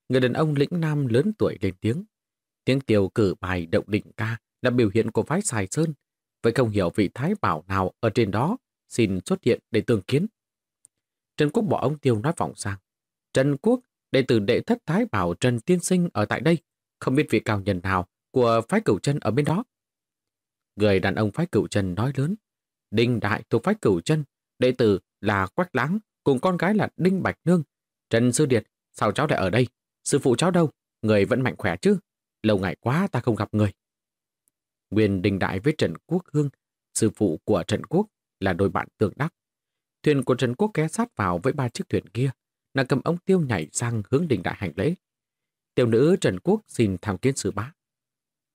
S1: Người đàn ông lĩnh nam lớn tuổi lên tiếng. Tiếng tiêu cử bài động đỉnh ca là biểu hiện của phái Sài Sơn. Vậy không hiểu vị thái bảo nào ở trên đó xin xuất hiện để tương kiến. Trần Quốc bỏ ông tiêu nói vọng sang. Trần Quốc, đệ tử đệ thất thái bảo Trần Tiên Sinh ở tại đây, không biết vị cao nhân nào của phái cửu chân ở bên đó. Người đàn ông phái cửu chân nói lớn. Đinh Đại thuộc phái cửu chân, đệ tử là Quách Láng cùng con gái là Đinh Bạch Nương. Trần Sư Điệt, sao cháu lại ở đây? Sư phụ cháu đâu? Người vẫn mạnh khỏe chứ? Lâu ngày quá ta không gặp người. Nguyên đình Đại với Trần Quốc Hương, sư phụ của Trần Quốc, là đôi bạn tương đắc. Thuyền của Trần Quốc ké sát vào với ba chiếc thuyền kia, nàng cầm ống tiêu nhảy sang hướng đình Đại hành lễ. Tiểu nữ Trần Quốc xin tham kiến sư bá.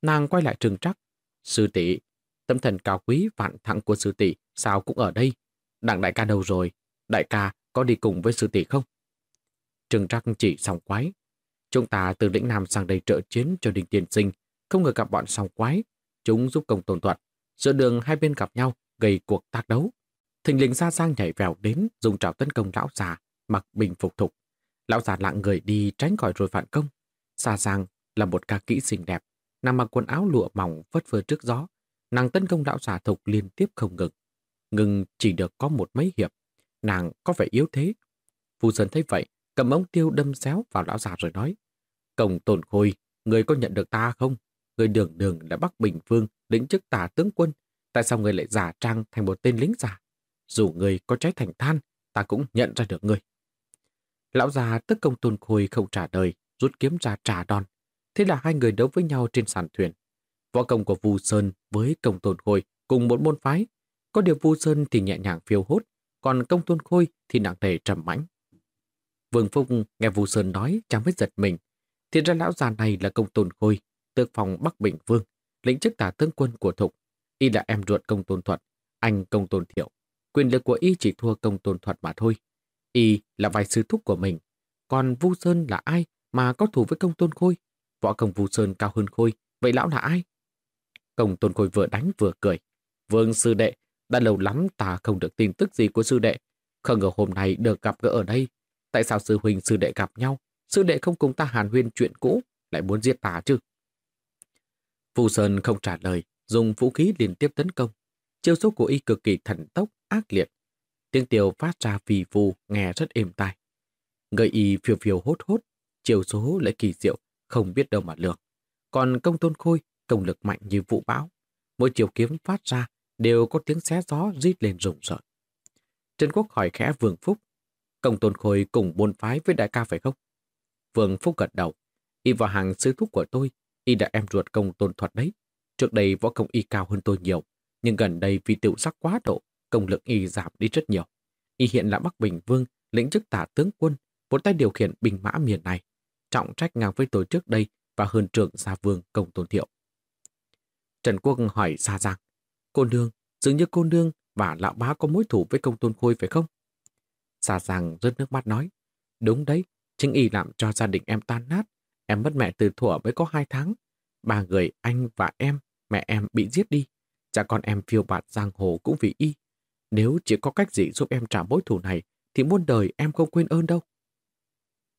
S1: Nàng quay lại trừng trắc. Sư tỷ, tâm thần cao quý vạn thẳng của sư tỷ sao cũng ở đây. Đặng đại ca đâu rồi? Đại ca có đi cùng với sư tỷ không? Trừng trắc chỉ sòng quái. Chúng ta từ lĩnh Nam sang đây trợ chiến cho đình tiền sinh, không ngờ gặp bọn sòng quái. Chúng giúp công tồn thuận Giữa đường hai bên gặp nhau, gây cuộc tác đấu. Thình lình ra sang nhảy vèo đến, dùng trào tấn công lão già, mặc bình phục thục. Lão già lặng người đi tránh khỏi rồi phản công. Xa sang là một ca kỹ xinh đẹp, nàng mặc quần áo lụa mỏng phất phơ trước gió. Nàng tấn công lão già thục liên tiếp không ngừng. Ngừng chỉ được có một mấy hiệp. Nàng có vẻ yếu thế. Phù Sơn thấy vậy, cầm ống tiêu đâm xéo vào lão già rồi nói. Cổng tồn khôi, người có nhận được ta không? Người đường đường là Bắc Bình Vương, lĩnh chức tả tướng quân. Tại sao người lại giả trang thành một tên lính giả? Dù người có cháy thành than, ta cũng nhận ra được người. Lão già tức công tôn khôi không trả lời, rút kiếm ra trả đòn. Thế là hai người đấu với nhau trên sàn thuyền. Võ công của Vu Sơn với công tôn khôi cùng một môn phái. Có điều Vu Sơn thì nhẹ nhàng phiêu hốt, còn công tôn khôi thì nặng nề trầm mãnh. Vương Phúc nghe Vu Sơn nói chẳng biết giật mình. Thì ra lão già này là công tôn khôi, tước phòng Bắc Bình Vương, lĩnh chức tả tướng quân của Thục. Y là em ruột công tôn thuật, anh công tôn thiệu. Quyền lực của Y chỉ thua công tôn thuật mà thôi. Y là vài sư thúc của mình. Còn Vu Sơn là ai mà có thù với công tôn khôi? Võ công Vu Sơn cao hơn khôi, vậy lão là ai? Công tôn khôi vừa đánh vừa cười. Vương sư đệ, đã lâu lắm ta không được tin tức gì của sư đệ. Không ngờ hôm nay được gặp gỡ ở đây. Tại sao sư huynh sư đệ gặp nhau? Sư đệ không cùng ta hàn huyên chuyện cũ, lại muốn giết ta chứ? Phù Sơn không trả lời, dùng vũ khí liên tiếp tấn công. Chiêu số của y cực kỳ thần tốc, ác liệt. Tiếng tiêu phát ra phì phù, nghe rất êm tai. Người y phiêu phiêu hốt hốt, chiêu số lại kỳ diệu, không biết đâu mà lường. Còn công tôn khôi, công lực mạnh như vụ bão. Mỗi chiều kiếm phát ra đều có tiếng xé gió rít lên rùng rợn. Trần Quốc hỏi khẽ Vương Phúc, công tôn khôi cùng buôn phái với đại ca phải không? Vương Phúc gật đầu, y vào hàng sư thúc của tôi, y đã em ruột công tôn thuật đấy. Trước đây võ công y cao hơn tôi nhiều, nhưng gần đây vì tiểu sắc quá độ, công lực y giảm đi rất nhiều. Y hiện là Bắc Bình Vương, lĩnh chức tả tướng quân, một tay điều khiển binh mã miền này, trọng trách ngang với tôi trước đây và hơn trưởng gia vương công tôn thiệu. Trần Quốc hỏi xa rằng, cô nương, dường như cô nương và lão bá có mối thủ với công tôn khôi phải không? Xa rằng rớt nước mắt nói, đúng đấy, chính y làm cho gia đình em tan nát. Em mất mẹ từ thuở mới có hai tháng. Ba người anh và em, mẹ em bị giết đi. Cha con em phiêu bạt giang hồ cũng vì y. Nếu chỉ có cách gì giúp em trả mối thù này, thì muôn đời em không quên ơn đâu.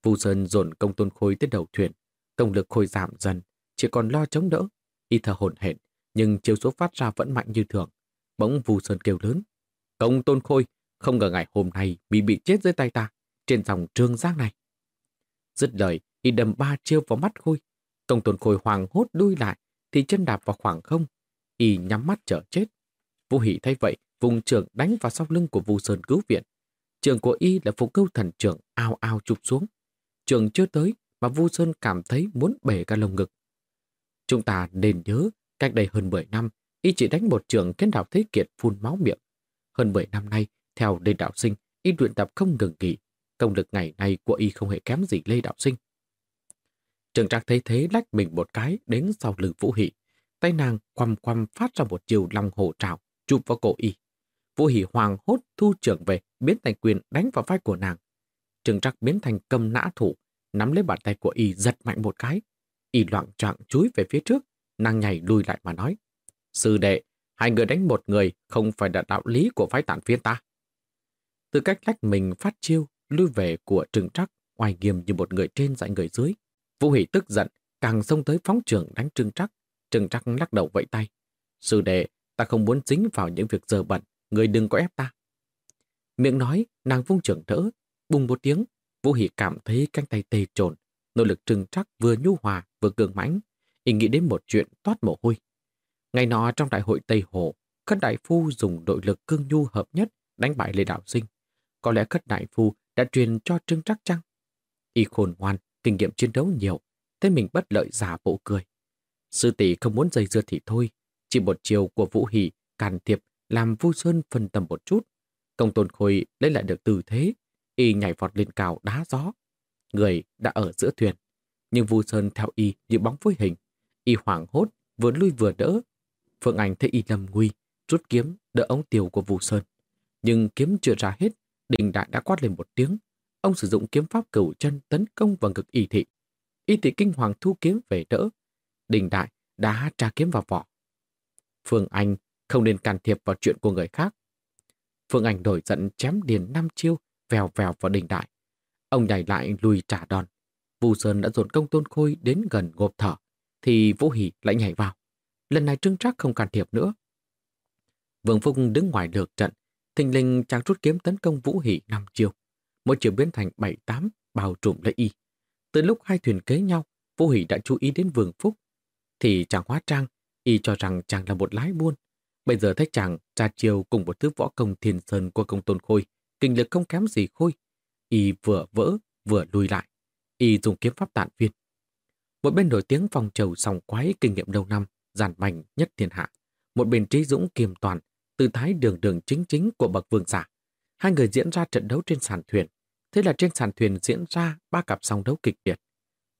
S1: Vu Sơn dồn công tôn khôi tới đầu thuyền. Công lực khôi giảm dần, chỉ còn lo chống đỡ. Y thở hồn hển, nhưng chiêu số phát ra vẫn mạnh như thường. Bỗng Vu Sơn kêu lớn. Công tôn khôi, không ngờ ngày hôm nay bị bị chết dưới tay ta, trên dòng trường giang này. Dứt lời, y đầm ba chiêu vào mắt khôi. Công tôn khôi hoàng hốt đuôi lại, thì chân đạp vào khoảng không. Y nhắm mắt chờ chết. Vũ Hỷ thấy vậy, vùng trường đánh vào sau lưng của Vu Sơn cứu viện. Trường của y là phục cưu thần trưởng ao ao chụp xuống. Trường chưa tới mà Vu Sơn cảm thấy muốn bể cả lồng ngực. Chúng ta nên nhớ, cách đây hơn 10 năm, y chỉ đánh một trường kiến đạo thế kiệt phun máu miệng. Hơn 10 năm nay, theo Lê Đạo Sinh, y luyện tập không ngừng nghỉ. Công lực ngày nay của y không hề kém gì Lê Đạo Sinh. Trường Trạc thấy thế lách mình một cái đến sau lưng Vũ Hỷ. Tay nàng quăm quăm phát ra một chiều lòng hổ trào, chụp vào cổ y. Vũ Hỷ hoàng hốt thu trưởng về, biến thành quyền đánh vào vai của nàng. Trừng trạc biến thành cầm nã thủ, nắm lấy bàn tay của y giật mạnh một cái. Y loạn trạng chúi về phía trước, nàng nhảy lùi lại mà nói. Sư đệ, hai người đánh một người không phải là đạo lý của phái tản viên ta. Từ cách lách mình phát chiêu, lui về của trừng trắc, oai nghiêm như một người trên dạy người dưới. Vũ Hỷ tức giận, càng xông tới phóng trường đánh trừng trắc. Trừng trắc lắc đầu vẫy tay. Sư đệ, ta không muốn dính vào những việc dơ bẩn, người đừng có ép ta. Miệng nói, nàng vung trưởng đỡ, bùng một tiếng, Vũ Hỷ cảm thấy cánh tay tê trồn, nội lực trừng trắc vừa nhu hòa vừa cường mãnh, y nghĩ đến một chuyện toát mồ hôi. Ngày nọ trong đại hội Tây Hồ, Khất Đại Phu dùng nội lực cương nhu hợp nhất đánh bại Lê Đạo Sinh. Có lẽ Khất Đại Phu đã truyền cho Trương Trắc chăng? Y khôn ngoan, kinh nghiệm chiến đấu nhiều, thế mình bất lợi giả bộ cười. Sư tỷ không muốn dây dưa thì thôi, chỉ một chiều của Vũ Hỷ can thiệp làm Vu Sơn phân tâm một chút. Công tôn khôi lấy lại được tư thế, y nhảy vọt lên cao đá gió. Người đã ở giữa thuyền, nhưng Vu Sơn theo y như bóng với hình. Y hoảng hốt, vừa lui vừa đỡ. Phượng Anh thấy y lầm nguy, rút kiếm đỡ ống tiêu của Vu Sơn. Nhưng kiếm chưa ra hết, đình đại đã quát lên một tiếng. Ông sử dụng kiếm pháp cửu chân tấn công vào ngực y thị. Y thị kinh hoàng thu kiếm về đỡ. Đình đại đã tra kiếm vào vỏ. Phương Anh không nên can thiệp vào chuyện của người khác. Phương Anh đổi giận chém điền năm chiêu, vèo vèo vào đình đại. Ông nhảy lại lùi trả đòn. Vu Sơn đã dồn công tôn khôi đến gần ngộp thở, thì Vũ Hỷ lại nhảy vào. Lần này Trương Trác không can thiệp nữa. Vương Phúc đứng ngoài được trận, thình linh chàng rút kiếm tấn công Vũ Hỷ năm chiêu. Mỗi chiều biến thành bảy tám bao trùm lấy y. Từ lúc hai thuyền kế nhau, Vũ Hỷ đã chú ý đến Vương Phúc. Thì chàng hóa trang, y cho rằng chàng là một lái buôn. Bây giờ thấy chàng ra chiều cùng một thứ võ công thiền sơn của công tôn khôi, kinh lực không kém gì khôi. Y vừa vỡ, vừa lùi lại. Y dùng kiếm pháp tạn viên. Một bên nổi tiếng phòng trầu sòng quái kinh nghiệm lâu năm, giản mạnh nhất thiên hạ. Một bên trí dũng kiềm toàn, tư thái đường đường chính chính của bậc vương giả. Hai người diễn ra trận đấu trên sàn thuyền. Thế là trên sàn thuyền diễn ra ba cặp song đấu kịch liệt.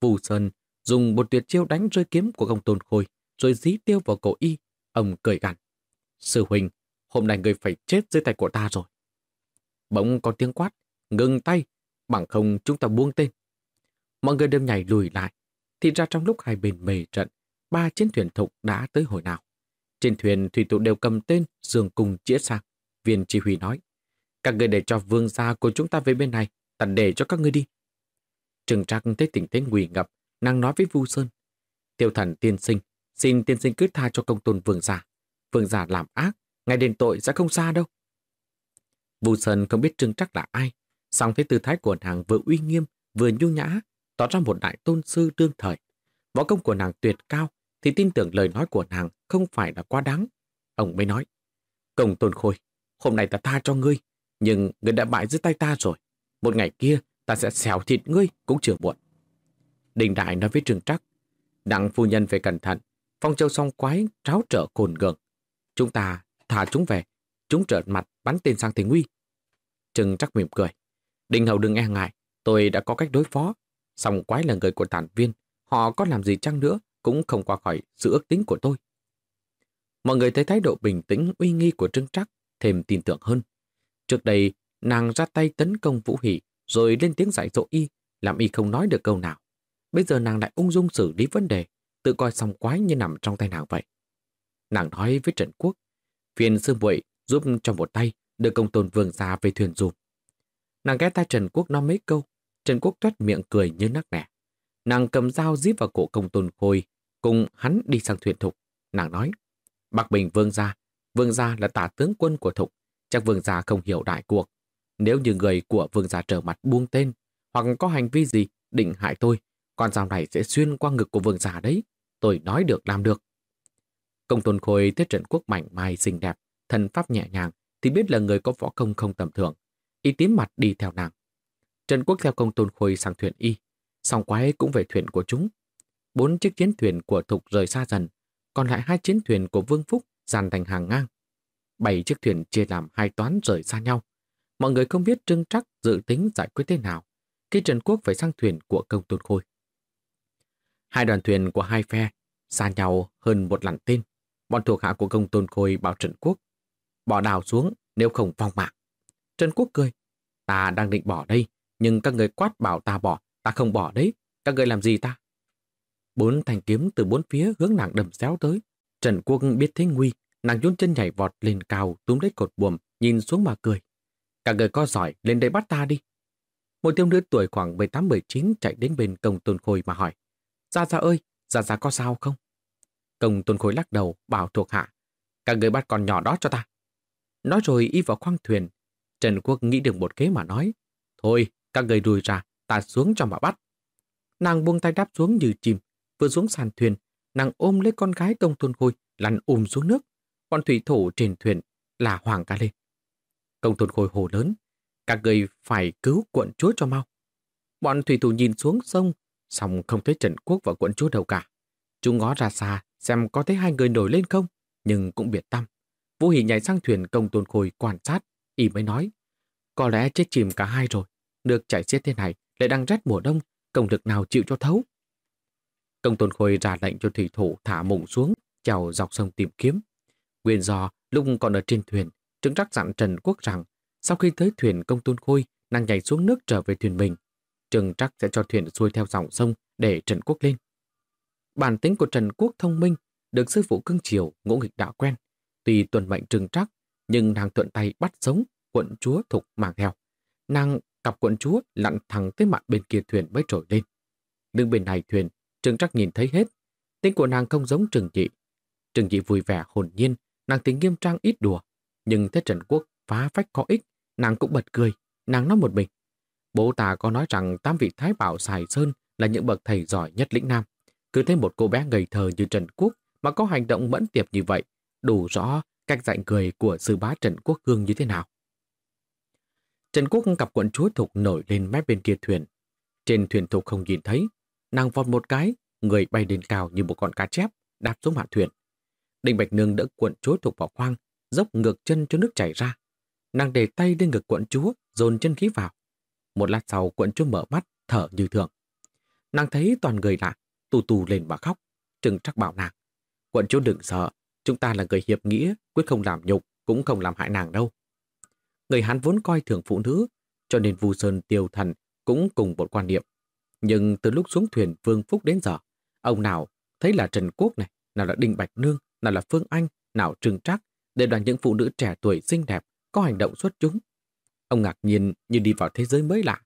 S1: Vù Sơn dùng một tuyệt chiêu đánh rơi kiếm của công tôn khôi, rồi dí tiêu vào cổ y. Ông cười gằn. Sư huynh, hôm nay người phải chết dưới tay của ta rồi. Bỗng có tiếng quát, ngừng tay, bằng không chúng ta buông tên. Mọi người đều nhảy lùi lại, thì ra trong lúc hai bên mề trận, ba chiến thuyền thục đã tới hồi nào. Trên thuyền, thủy thủ đều cầm tên, dường cùng chĩa sang. Viên chỉ huy nói, các người để cho vương gia của chúng ta về bên này, ta để cho các ngươi đi. Trừng Trắc thấy tình thế nguy ngập, năng nói với Vu Sơn. Tiêu thần tiên sinh, xin tiên sinh cứ tha cho công tôn vương gia. Vương gia làm ác, ngày đền tội sẽ không xa đâu. Vu Sơn không biết Trừng Trắc là ai, song thấy tư thái của nàng vừa uy nghiêm, vừa nhu nhã, tỏ ra một đại tôn sư đương thời. Võ công của nàng tuyệt cao, thì tin tưởng lời nói của nàng không phải là quá đáng. Ông mới nói, Công tôn khôi, hôm nay ta tha cho ngươi, nhưng ngươi đã bại dưới tay ta rồi. Một ngày kia, ta sẽ xèo thịt ngươi cũng chưa muộn. Đình Đại nói với Trương Trắc, đặng phu nhân phải cẩn thận, phong châu song quái tráo trở cồn gường. Chúng ta thả chúng về, chúng trợn mặt bắn tên sang thế nguy. Trừng Trắc mỉm cười. Đình Hầu đừng e ngại, tôi đã có cách đối phó. Song quái là người của tản viên, họ có làm gì chăng nữa cũng không qua khỏi sự ước tính của tôi. Mọi người thấy thái độ bình tĩnh uy nghi của Trương Trắc thêm tin tưởng hơn. Trước đây, nàng ra tay tấn công Vũ Hỷ rồi lên tiếng dạy dỗ y, làm y không nói được câu nào. Bây giờ nàng lại ung dung xử lý vấn đề, tự coi xong quái như nằm trong tay nàng vậy. Nàng nói với Trần Quốc, phiền sư muội giúp cho một tay đưa công tôn vương ra về thuyền dùm. Nàng ghé tay Trần Quốc nói mấy câu, Trần Quốc tuét miệng cười như nắc nẻ. Nàng cầm dao díp vào cổ công tôn khôi, cùng hắn đi sang thuyền thục. Nàng nói, Bắc Bình vương gia, vương gia là tả tướng quân của thục, chắc vương gia không hiểu đại cuộc. Nếu như người của vương gia trở mặt buông tên, hoặc có hành vi gì định hại tôi, con dao này sẽ xuyên qua ngực của vương gia đấy. Tôi nói được làm được. Công tôn khôi thấy Trần Quốc mạnh mai xinh đẹp, thần pháp nhẹ nhàng, thì biết là người có võ công không tầm thường. Y tím mặt đi theo nàng. Trần Quốc theo công tôn khôi sang thuyền Y, song quái cũng về thuyền của chúng. Bốn chiếc chiến thuyền của Thục rời xa dần, còn lại hai chiến thuyền của Vương Phúc dàn thành hàng ngang. Bảy chiếc thuyền chia làm hai toán rời xa nhau. Mọi người không biết trưng trắc dự tính giải quyết thế nào khi Trần Quốc phải sang thuyền của công tôn khôi. Hai đoàn thuyền của hai phe xa nhau hơn một làn tên. Bọn thuộc hạ của công tôn khôi bảo Trần Quốc bỏ đào xuống nếu không vong mạng. Trần Quốc cười, ta đang định bỏ đây, nhưng các người quát bảo ta bỏ, ta không bỏ đấy, các người làm gì ta? Bốn thanh kiếm từ bốn phía hướng nàng đầm xéo tới. Trần Quốc biết thế nguy, nàng nhún chân nhảy vọt lên cao túm lấy cột buồm, nhìn xuống mà cười. Các người có giỏi, lên đây bắt ta đi. Một thiếu nữ tuổi khoảng 18-19 chạy đến bên công tôn khôi mà hỏi. Gia Gia ơi, Gia Gia có sao không? Công tôn khôi lắc đầu, bảo thuộc hạ. Các người bắt con nhỏ đó cho ta. Nói rồi y vào khoang thuyền. Trần Quốc nghĩ được một kế mà nói. Thôi, các người đùi ra, ta xuống cho mà bắt. Nàng buông tay đáp xuống như chim. Vừa xuống sàn thuyền, nàng ôm lấy con gái công tôn khôi, lăn ùm xuống nước. Bọn thủy thủ trên thuyền là hoàng cả lên. Công tôn khôi hồ lớn, các người phải cứu quận chúa cho mau. Bọn thủy thủ nhìn xuống sông, xong không thấy Trần Quốc và quận chúa đâu cả. Chúng ngó ra xa, xem có thấy hai người nổi lên không, nhưng cũng biệt tâm. Vũ Hỷ nhảy sang thuyền công tôn khôi quan sát, y mới nói. Có lẽ chết chìm cả hai rồi, nước chảy xiết thế này lại đang rét mùa đông, công lực nào chịu cho thấu. Công tôn khôi ra lệnh cho thủy thủ thả mụng xuống, chào dọc sông tìm kiếm. Nguyên do lúc còn ở trên thuyền, trứng rắc dặn Trần Quốc rằng sau khi tới thuyền công tôn khôi, nàng nhảy xuống nước trở về thuyền mình. Trừng trắc sẽ cho thuyền xuôi theo dòng sông để Trần Quốc lên. Bản tính của Trần Quốc thông minh, được sư phụ cưng chiều, ngỗ nghịch đã quen. Tuy tuần mệnh trừng trắc, nhưng nàng thuận tay bắt sống quận chúa thục mang theo. Nàng cặp quận chúa lặn thẳng tới mặt bên kia thuyền mới trồi lên. Đứng bên này thuyền, trừng trắc nhìn thấy hết. Tính của nàng không giống trừng dị. Trừng dị vui vẻ hồn nhiên, nàng tính nghiêm trang ít đùa. Nhưng thế Trần Quốc phá phách có ích, nàng cũng bật cười, nàng nói một mình. Bố ta có nói rằng tám vị thái bảo Sài Sơn là những bậc thầy giỏi nhất lĩnh Nam. Cứ thấy một cô bé ngây thơ như Trần Quốc mà có hành động mẫn tiệp như vậy, đủ rõ cách dạy người của sư bá Trần Quốc Hương như thế nào. Trần Quốc cặp quận chúa Thục nổi lên mép bên kia thuyền. Trên thuyền Thục không nhìn thấy, nàng vọt một cái, người bay lên cao như một con cá chép, đạp xuống hạ thuyền. Đinh Bạch Nương đỡ quận chúa Thục vào khoang, dốc ngược chân cho nước chảy ra. Nàng để tay lên ngực quận chúa, dồn chân khí vào. Một lát sau quận chúa mở mắt, thở như thường. Nàng thấy toàn người lạ, tù tù lên mà khóc. Trừng trắc bảo nàng. Quận chúa đừng sợ, chúng ta là người hiệp nghĩa, quyết không làm nhục, cũng không làm hại nàng đâu. Người hắn vốn coi thường phụ nữ, cho nên Vu Sơn tiêu thần cũng cùng một quan niệm. Nhưng từ lúc xuống thuyền Vương Phúc đến giờ, ông nào thấy là Trần Quốc này, nào là Đinh Bạch Nương, nào là Phương Anh, nào Trừng Trắc, đều là những phụ nữ trẻ tuổi xinh đẹp, có hành động xuất chúng. Ông ngạc nhiên như đi vào thế giới mới lạ.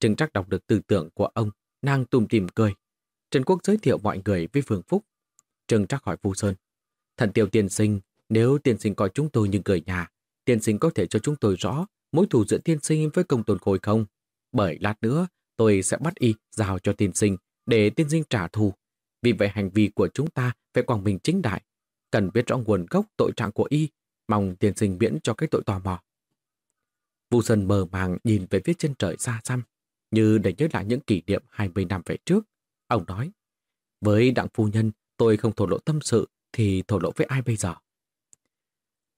S1: Trừng Trắc đọc được tư tưởng của ông, nàng tùm tìm cười. Trần Quốc giới thiệu mọi người với Phương Phúc. Trừng Trắc hỏi Vu Sơn, thần tiêu tiên sinh, nếu tiên sinh coi chúng tôi như người nhà, tiên sinh có thể cho chúng tôi rõ mối thù giữa tiên sinh với công tôn khôi không? Bởi lát nữa, tôi sẽ bắt y giao cho tiên sinh để tiên sinh trả thù. Vì vậy hành vi của chúng ta phải quảng bình chính đại, cần biết rõ nguồn gốc tội trạng của y, mong tiền sinh miễn cho cái tội tò mò. Vu Sơn mờ màng nhìn về phía chân trời xa xăm, như để nhớ lại những kỷ niệm 20 năm về trước. Ông nói, với đặng phu nhân, tôi không thổ lộ tâm sự, thì thổ lộ với ai bây giờ?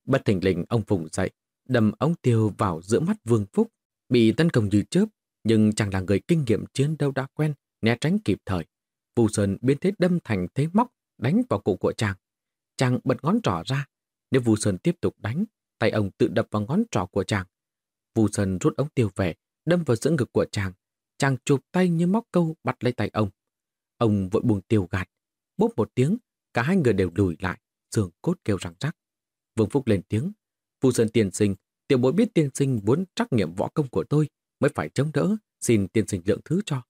S1: Bất thình lình ông vùng dậy, đâm ống tiêu vào giữa mắt Vương Phúc, bị tấn công như chớp, nhưng chẳng là người kinh nghiệm chiến đấu đã quen, né tránh kịp thời. Vu Sơn biến thế đâm thành thế móc, đánh vào cổ của chàng. Chàng bật ngón trỏ ra. Nếu Vu Sơn tiếp tục đánh, tay ông tự đập vào ngón trỏ của chàng. Vu Sơn rút ống tiêu về, đâm vào giữa ngực của chàng. Chàng chụp tay như móc câu bắt lấy tay ông. Ông vội buông tiêu gạt. Bốp một tiếng, cả hai người đều lùi lại, xương cốt kêu răng rắc. Vương Phúc lên tiếng. Vu Sơn tiên sinh, tiểu bối biết tiên sinh muốn trắc nghiệm võ công của tôi, mới phải chống đỡ, xin tiên sinh lượng thứ cho.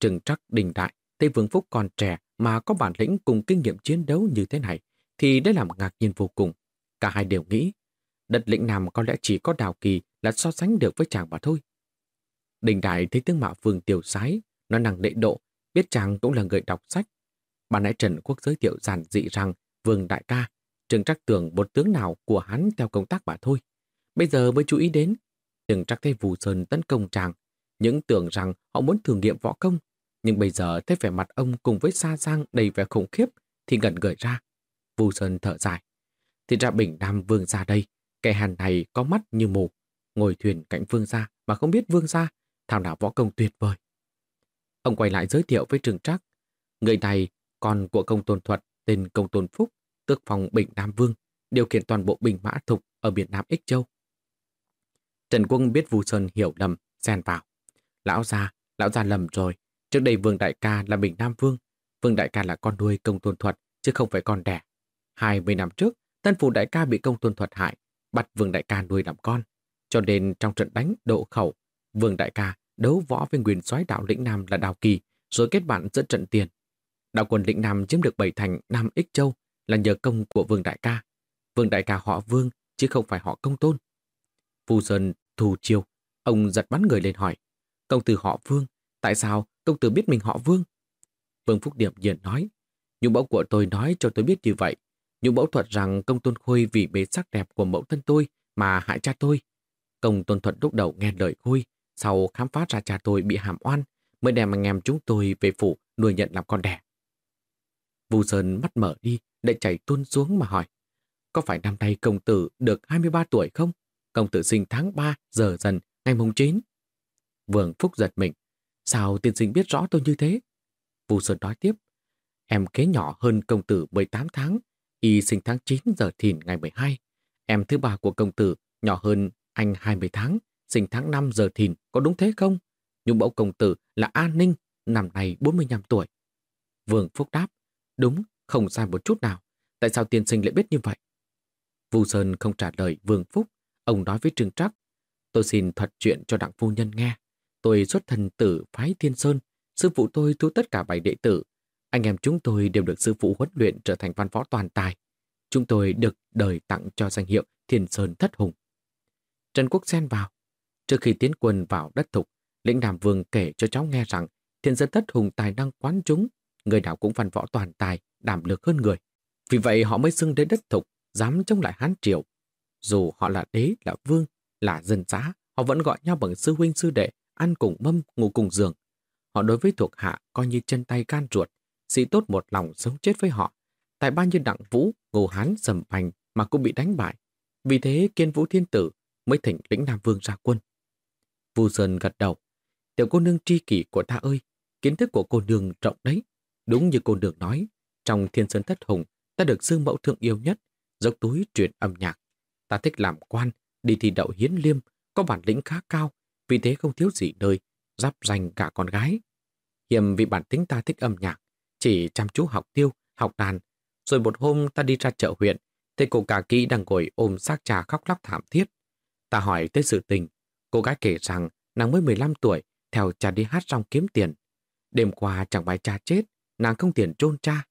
S1: Trừng trắc đình đại, thấy Vương Phúc còn trẻ mà có bản lĩnh cùng kinh nghiệm chiến đấu như thế này, thì đây là một ngạc nhiên vô cùng. Cả hai đều nghĩ, đất lĩnh Nam có lẽ chỉ có đào kỳ là so sánh được với chàng mà thôi. Đình đại thấy tướng mạo Vương Tiểu Sái, nó năng lệ độ, biết chàng cũng là người đọc sách. Bà nãy Trần Quốc giới thiệu giản dị rằng Vương Đại ca, Trừng Trắc tưởng một tướng nào của hắn theo công tác mà thôi. Bây giờ mới chú ý đến, Trừng Trắc thấy Vù Sơn tấn công chàng, những tưởng rằng họ muốn thử nghiệm võ công, nhưng bây giờ thấy vẻ mặt ông cùng với Sa Giang đầy vẻ khủng khiếp thì ngẩn người ra. Vu Sơn thở dài. Thì ra Bình Nam vương ra đây, kẻ hàn này có mắt như mù. Ngồi thuyền cạnh vương gia mà không biết vương gia, thảo nào võ công tuyệt vời. Ông quay lại giới thiệu với trường Trắc. Người này con của công tôn thuật tên công tôn Phúc, tước phòng Bình Nam Vương, điều khiển toàn bộ bình mã thục ở miền Nam Ích Châu. Trần Quân biết Vu Sơn hiểu lầm, xen vào. Lão già, lão già lầm rồi. Trước đây Vương Đại ca là Bình Nam Vương. Vương Đại ca là con nuôi công tôn thuật, chứ không phải con đẻ. Hai mươi năm trước, tân phụ đại ca bị công tôn thuật hại, bắt Vương Đại ca nuôi làm con. Cho nên trong trận đánh độ khẩu, Vương Đại ca đấu võ với nguyên soái đạo lĩnh Nam là Đào Kỳ, rồi kết bạn dẫn trận tiền. Đạo quân lĩnh Nam chiếm được bảy thành Nam Ích Châu là nhờ công của Vương Đại ca. Vương Đại ca họ Vương, chứ không phải họ công tôn. Phu Sơn thù chiêu, ông giật bắn người lên hỏi. Công tử họ Vương, tại sao công tử biết mình họ Vương? Vương Phúc Điệp diện nói, nhung bão của tôi nói cho tôi biết như vậy. Nhung mẫu thuật rằng công tôn khôi vì bế sắc đẹp của mẫu thân tôi mà hại cha tôi. Công tôn thuật lúc đầu nghe lời khôi, sau khám phá ra cha tôi bị hàm oan, mới đem anh em chúng tôi về phủ nuôi nhận làm con đẻ. Vu Sơn mắt mở đi, lại chảy tuôn xuống mà hỏi. Có phải năm nay công tử được 23 tuổi không? Công tử sinh tháng 3 giờ dần, ngày mùng 9. Vương Phúc giật mình. Sao tiên sinh biết rõ tôi như thế? Vu Sơn nói tiếp. Em kế nhỏ hơn công tử 18 tháng, y sinh tháng 9 giờ thìn ngày 12. Em thứ ba của công tử nhỏ hơn anh 20 tháng, sinh tháng 5 giờ thìn, có đúng thế không? Nhưng mẫu công tử là An Ninh, năm nay 45 tuổi. Vương Phúc đáp, đúng, không sai một chút nào. Tại sao tiên sinh lại biết như vậy? Vu Sơn không trả lời Vương Phúc. Ông nói với Trương Trắc, tôi xin thuật chuyện cho đặng phu nhân nghe. Tôi xuất thần tử phái Thiên Sơn, sư phụ tôi thu tất cả bảy đệ tử. Anh em chúng tôi đều được sư phụ huấn luyện trở thành văn võ toàn tài. Chúng tôi được đời tặng cho danh hiệu Thiên Sơn Thất Hùng. Trần Quốc xen vào. Trước khi tiến quân vào đất thục, lĩnh Nam Vương kể cho cháu nghe rằng Thiên Sơn Thất Hùng tài năng quán chúng, người nào cũng văn võ toàn tài, đảm lược hơn người. Vì vậy họ mới xưng đến đất thục, dám chống lại Hán Triều. Dù họ là đế, là vương, là dân xã, họ vẫn gọi nhau bằng sư huynh sư đệ, ăn cùng mâm, ngủ cùng giường. Họ đối với thuộc hạ coi như chân tay can ruột, sĩ tốt một lòng sống chết với họ. Tại bao nhiêu đặng vũ, ngô hán sầm hành mà cũng bị đánh bại. Vì thế kiên vũ thiên tử mới thỉnh lĩnh Nam Vương ra quân. Vu Sơn gật đầu. Tiểu cô nương tri kỷ của ta ơi, kiến thức của cô nương rộng đấy. Đúng như cô nương nói, trong thiên sơn thất hùng, ta được sư mẫu thương yêu nhất, dốc túi truyền âm nhạc. Ta thích làm quan, đi thi đậu hiến liêm, có bản lĩnh khá cao, vì thế không thiếu gì nơi, giáp danh cả con gái. Hiểm vì bản tính ta thích âm nhạc, chỉ chăm chú học tiêu, học đàn. Rồi một hôm ta đi ra chợ huyện, thấy cô cả kỹ đang ngồi ôm xác trà khóc lóc thảm thiết. Ta hỏi tới sự tình, cô gái kể rằng nàng mới 15 tuổi, theo cha đi hát xong kiếm tiền. Đêm qua chẳng phải cha chết, nàng không tiền chôn cha.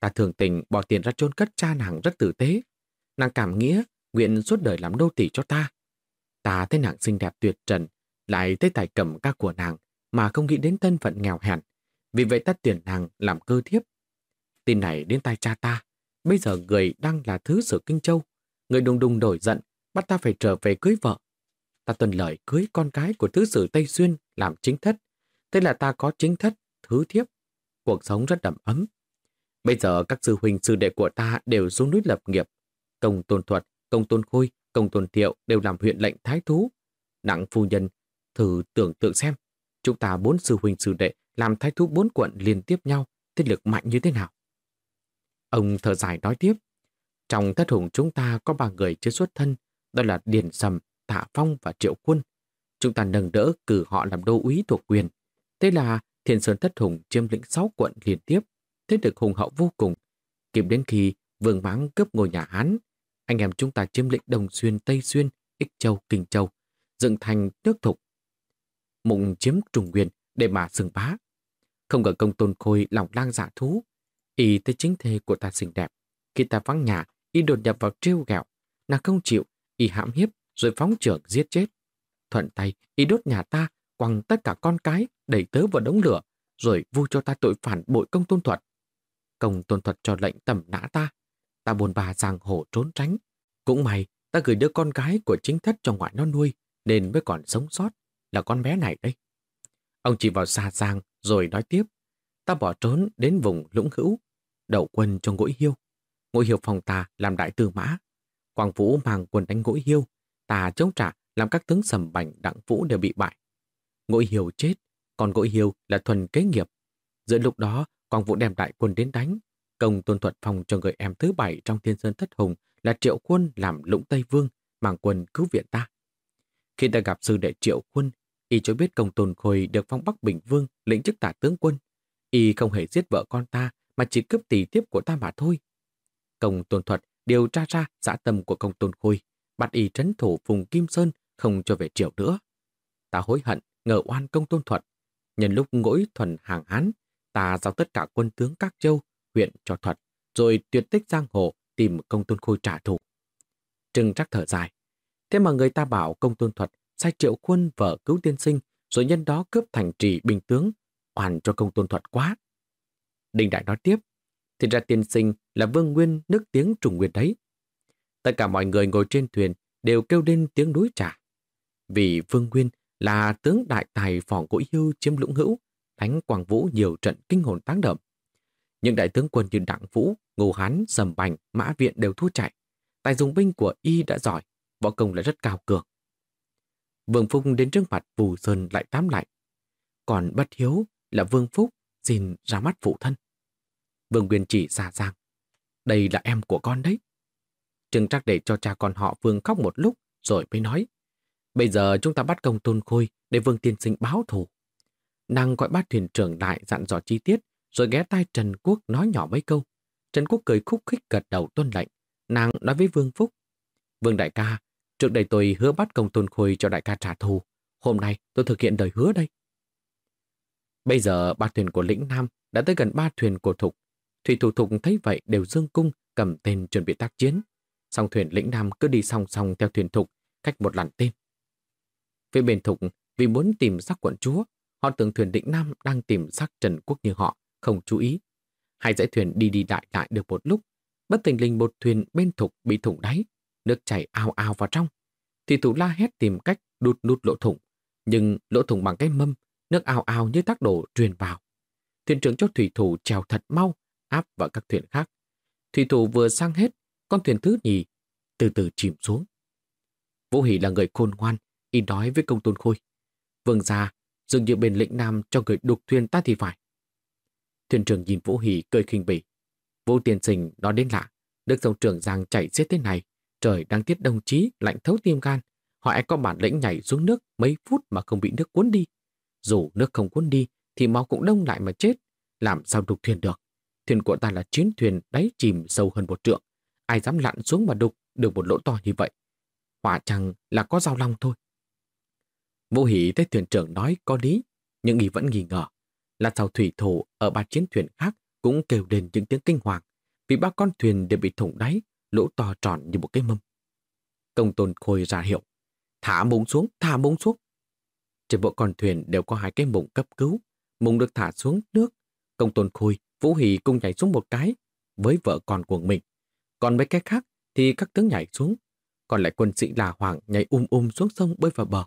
S1: Ta thường tình bỏ tiền ra chôn cất cha nàng rất tử tế. Nàng cảm nghĩa, nguyện suốt đời làm đô tỷ cho ta. Ta thấy nàng xinh đẹp tuyệt trần, lại thấy tài cầm ca của nàng mà không nghĩ đến thân phận nghèo hèn. Vì vậy ta tuyển nàng làm cơ thiếp. Tin này đến tay cha ta. Bây giờ người đang là thứ sử Kinh Châu. Người đùng đùng nổi giận, bắt ta phải trở về cưới vợ. Ta tuần lời cưới con cái của thứ sử Tây Xuyên làm chính thất. Thế là ta có chính thất, thứ thiếp. Cuộc sống rất đậm ấm. Bây giờ các sư huynh sư đệ của ta đều xuống núi lập nghiệp. Công tôn thuật, công tôn khôi, công tôn thiệu đều làm huyện lệnh thái thú. Nặng phu nhân, thử tưởng tượng xem. Chúng ta bốn sư huynh sư đệ làm thái thú bốn quận liên tiếp nhau, thế lực mạnh như thế nào? Ông thở dài nói tiếp. Trong thất hùng chúng ta có ba người chưa xuất thân, đó là Điền Sầm, Tạ Phong và Triệu Quân. Chúng ta nâng đỡ cử họ làm đô úy thuộc quyền. Thế là Thiên Sơn Thất Hùng chiếm lĩnh sáu quận liên tiếp, thế lực hùng hậu vô cùng. Kịp đến khi Vương Mãng cướp ngôi nhà Hán, anh em chúng ta chiếm lĩnh Đồng Xuyên, Tây Xuyên, Ích Châu, Kinh Châu, dựng thành nước thục. Mụng chiếm trùng nguyên để mà sừng bá. Không ngờ công tôn khôi lòng lang dạ thú. Y tới chính thê của ta xinh đẹp. Khi ta vắng nhà, y đột nhập vào trêu ghẹo. Nàng không chịu, y hãm hiếp rồi phóng trưởng giết chết. Thuận tay, y đốt nhà ta, quăng tất cả con cái, đẩy tớ vào đống lửa, rồi vu cho ta tội phản bội công tôn thuật. Công tôn thuật cho lệnh tầm nã ta. Ta buồn bà giang hồ trốn tránh. Cũng may, ta gửi đứa con gái của chính thất cho ngoại nó nuôi, nên mới còn sống sót, là con bé này đây. Ông chỉ vào xa giang, rồi nói tiếp. Ta bỏ trốn đến vùng lũng hữu, đậu quân cho ngũi hiêu. Ngũi hiêu phòng ta làm đại tư mã. Quang Vũ mang quân đánh ngũi hiêu, ta chống trả làm các tướng sầm bành đặng vũ đều bị bại. Ngũi hiêu chết, còn ngũi hiêu là thuần kế nghiệp. Giữa lúc đó, Quang Vũ đem đại quân đến đánh. Công tôn thuật phòng cho người em thứ bảy trong thiên sơn thất hùng là triệu quân làm lũng Tây Vương, mang quân cứu viện ta. Khi ta gặp sư đệ triệu quân, y cho biết công tôn khôi được phong Bắc Bình Vương lĩnh chức tả tướng quân. Y không hề giết vợ con ta, mà chỉ cướp tỷ tiếp của ta mà thôi. Công tôn thuật điều tra ra dã tâm của công tôn khôi, bắt y trấn thủ vùng Kim Sơn, không cho về triều nữa. Ta hối hận, ngờ oan công tôn thuật. Nhân lúc ngỗi thuần hàng hán, ta giao tất cả quân tướng các châu, huyện cho thuật, rồi tuyệt tích giang hồ tìm công tôn khôi trả thù. Trừng trắc thở dài. Thế mà người ta bảo công tôn thuật sai triệu quân vợ cứu tiên sinh, rồi nhân đó cướp thành trì bình tướng, hoàn cho công tôn thuật quá. đình Đại nói tiếp, thì ra tiên sinh là vương nguyên nước tiếng trùng nguyên đấy. Tất cả mọi người ngồi trên thuyền đều kêu lên tiếng núi trả. Vì vương nguyên là tướng đại tài phỏng của yêu chiếm lũng hữu, đánh quảng vũ nhiều trận kinh hồn táng đậm. Những đại tướng quân như Đặng Vũ, Ngô Hán, Sầm Bành, Mã Viện đều thua chạy. Tài dùng binh của y đã giỏi, võ công là rất cao cường. Vương Phúc đến trước mặt Vù Sơn lại tám lại. Còn bất hiếu là Vương Phúc xin ra mắt phụ thân. Vương Nguyên chỉ xa giang. Đây là em của con đấy. Trừng trắc để cho cha con họ Vương khóc một lúc rồi mới nói. Bây giờ chúng ta bắt công tôn khôi để Vương Tiên Sinh báo thù. Nàng gọi bát thuyền trưởng lại dặn dò chi tiết rồi ghé tai Trần Quốc nói nhỏ mấy câu. Trần Quốc cười khúc khích gật đầu tuân lệnh. Nàng nói với Vương Phúc. Vương đại ca, trước đây tôi hứa bắt công tôn khôi cho đại ca trả thù. Hôm nay tôi thực hiện lời hứa đây. Bây giờ ba thuyền của lĩnh Nam đã tới gần ba thuyền của Thục. Thủy thủ Thục thấy vậy đều dương cung cầm tên chuẩn bị tác chiến. Song thuyền lĩnh Nam cứ đi song song theo thuyền Thục, cách một làn tên. Phía bên Thục, vì muốn tìm sắc quận chúa, họ tưởng thuyền lĩnh Nam đang tìm sắc Trần Quốc như họ, không chú ý. Hai dãy thuyền đi đi đại lại được một lúc, bất tình linh một thuyền bên Thục bị thủng đáy, nước chảy ao ao vào trong. Thì thủ la hét tìm cách đút nút lỗ thủng, nhưng lỗ thủng bằng cái mâm nước ao ao như tác đổ truyền vào. Thuyền trưởng cho thủy thủ trèo thật mau, áp vào các thuyền khác. Thủy thủ vừa sang hết, con thuyền thứ nhì từ từ chìm xuống. Vũ Hỷ là người khôn ngoan, y nói với công tôn khôi. Vương gia, dường như bên lĩnh nam cho người đục thuyền ta thì phải. Thuyền trưởng nhìn Vũ Hỷ cười khinh bỉ. Vũ tiền sinh nói đến lạ, đức sông trưởng giang chạy xiết thế này, trời đang tiết đồng chí, lạnh thấu tim gan. Họ ai có bản lĩnh nhảy xuống nước mấy phút mà không bị nước cuốn đi. Dù nước không cuốn đi, thì máu cũng đông lại mà chết. Làm sao đục thuyền được? Thuyền của ta là chiến thuyền đáy chìm sâu hơn một trượng. Ai dám lặn xuống mà đục được một lỗ to như vậy? Hỏa chẳng là có dao long thôi. Vô hỷ thấy thuyền trưởng nói có lý, nhưng y vẫn nghi ngờ. Là sao thủy thủ ở ba chiến thuyền khác cũng kêu lên những tiếng kinh hoàng, vì ba con thuyền đều bị thủng đáy, lỗ to tròn như một cái mâm. Công tôn khôi ra hiệu, thả mông xuống, thả mông xuống. Trên bộ con thuyền đều có hai cái mông cấp cứu. mông được thả xuống nước. Công tôn khôi, Vũ Hỷ cùng nhảy xuống một cái với vợ con của mình. Còn mấy cái khác thì các tướng nhảy xuống. Còn lại quân sĩ là Hoàng nhảy um um xuống sông bơi vào bờ.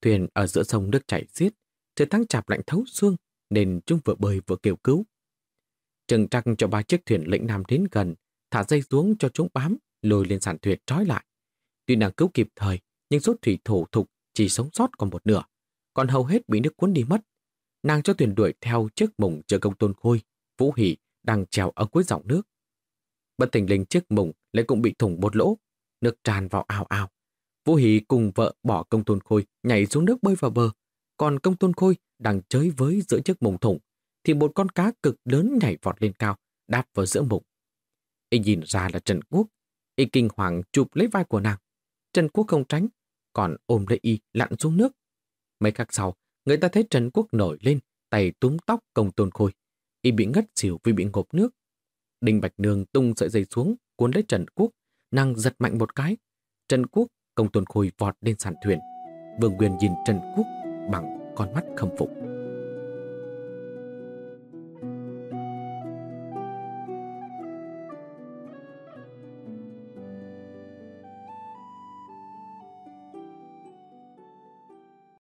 S1: Thuyền ở giữa sông nước chảy xiết. Trời tháng chạp lạnh thấu xương nên chúng vừa bơi vừa kêu cứu. Trừng trăng cho ba chiếc thuyền lĩnh nam đến gần, thả dây xuống cho chúng bám, lôi lên sàn thuyền trói lại. Tuy nàng cứu kịp thời, nhưng số thủy thủ thục chỉ sống sót còn một nửa còn hầu hết bị nước cuốn đi mất. Nàng cho thuyền đuổi theo chiếc mùng chờ công tôn khôi, Vũ Hỷ đang trèo ở cuối dòng nước. Bất tình linh chiếc mùng lại cũng bị thủng một lỗ, nước tràn vào ao ao. Vũ Hỷ cùng vợ bỏ công tôn khôi nhảy xuống nước bơi vào bờ, còn công tôn khôi đang chơi với giữa chiếc mùng thủng, thì một con cá cực lớn nhảy vọt lên cao, đáp vào giữa mùng. Y nhìn ra là Trần Quốc, Y kinh hoàng chụp lấy vai của nàng. Trần Quốc không tránh, còn ôm lấy Y lặn xuống nước. Mấy khắc sau, người ta thấy Trần Quốc nổi lên, tay túm tóc công tôn khôi. Y bị ngất xỉu vì bị ngộp nước. Đinh Bạch Nương tung sợi dây xuống, cuốn lấy Trần Quốc, nàng giật mạnh một cái. Trần Quốc, công tôn khôi vọt lên sàn thuyền. Vương Nguyên nhìn Trần Quốc bằng con mắt khâm phục.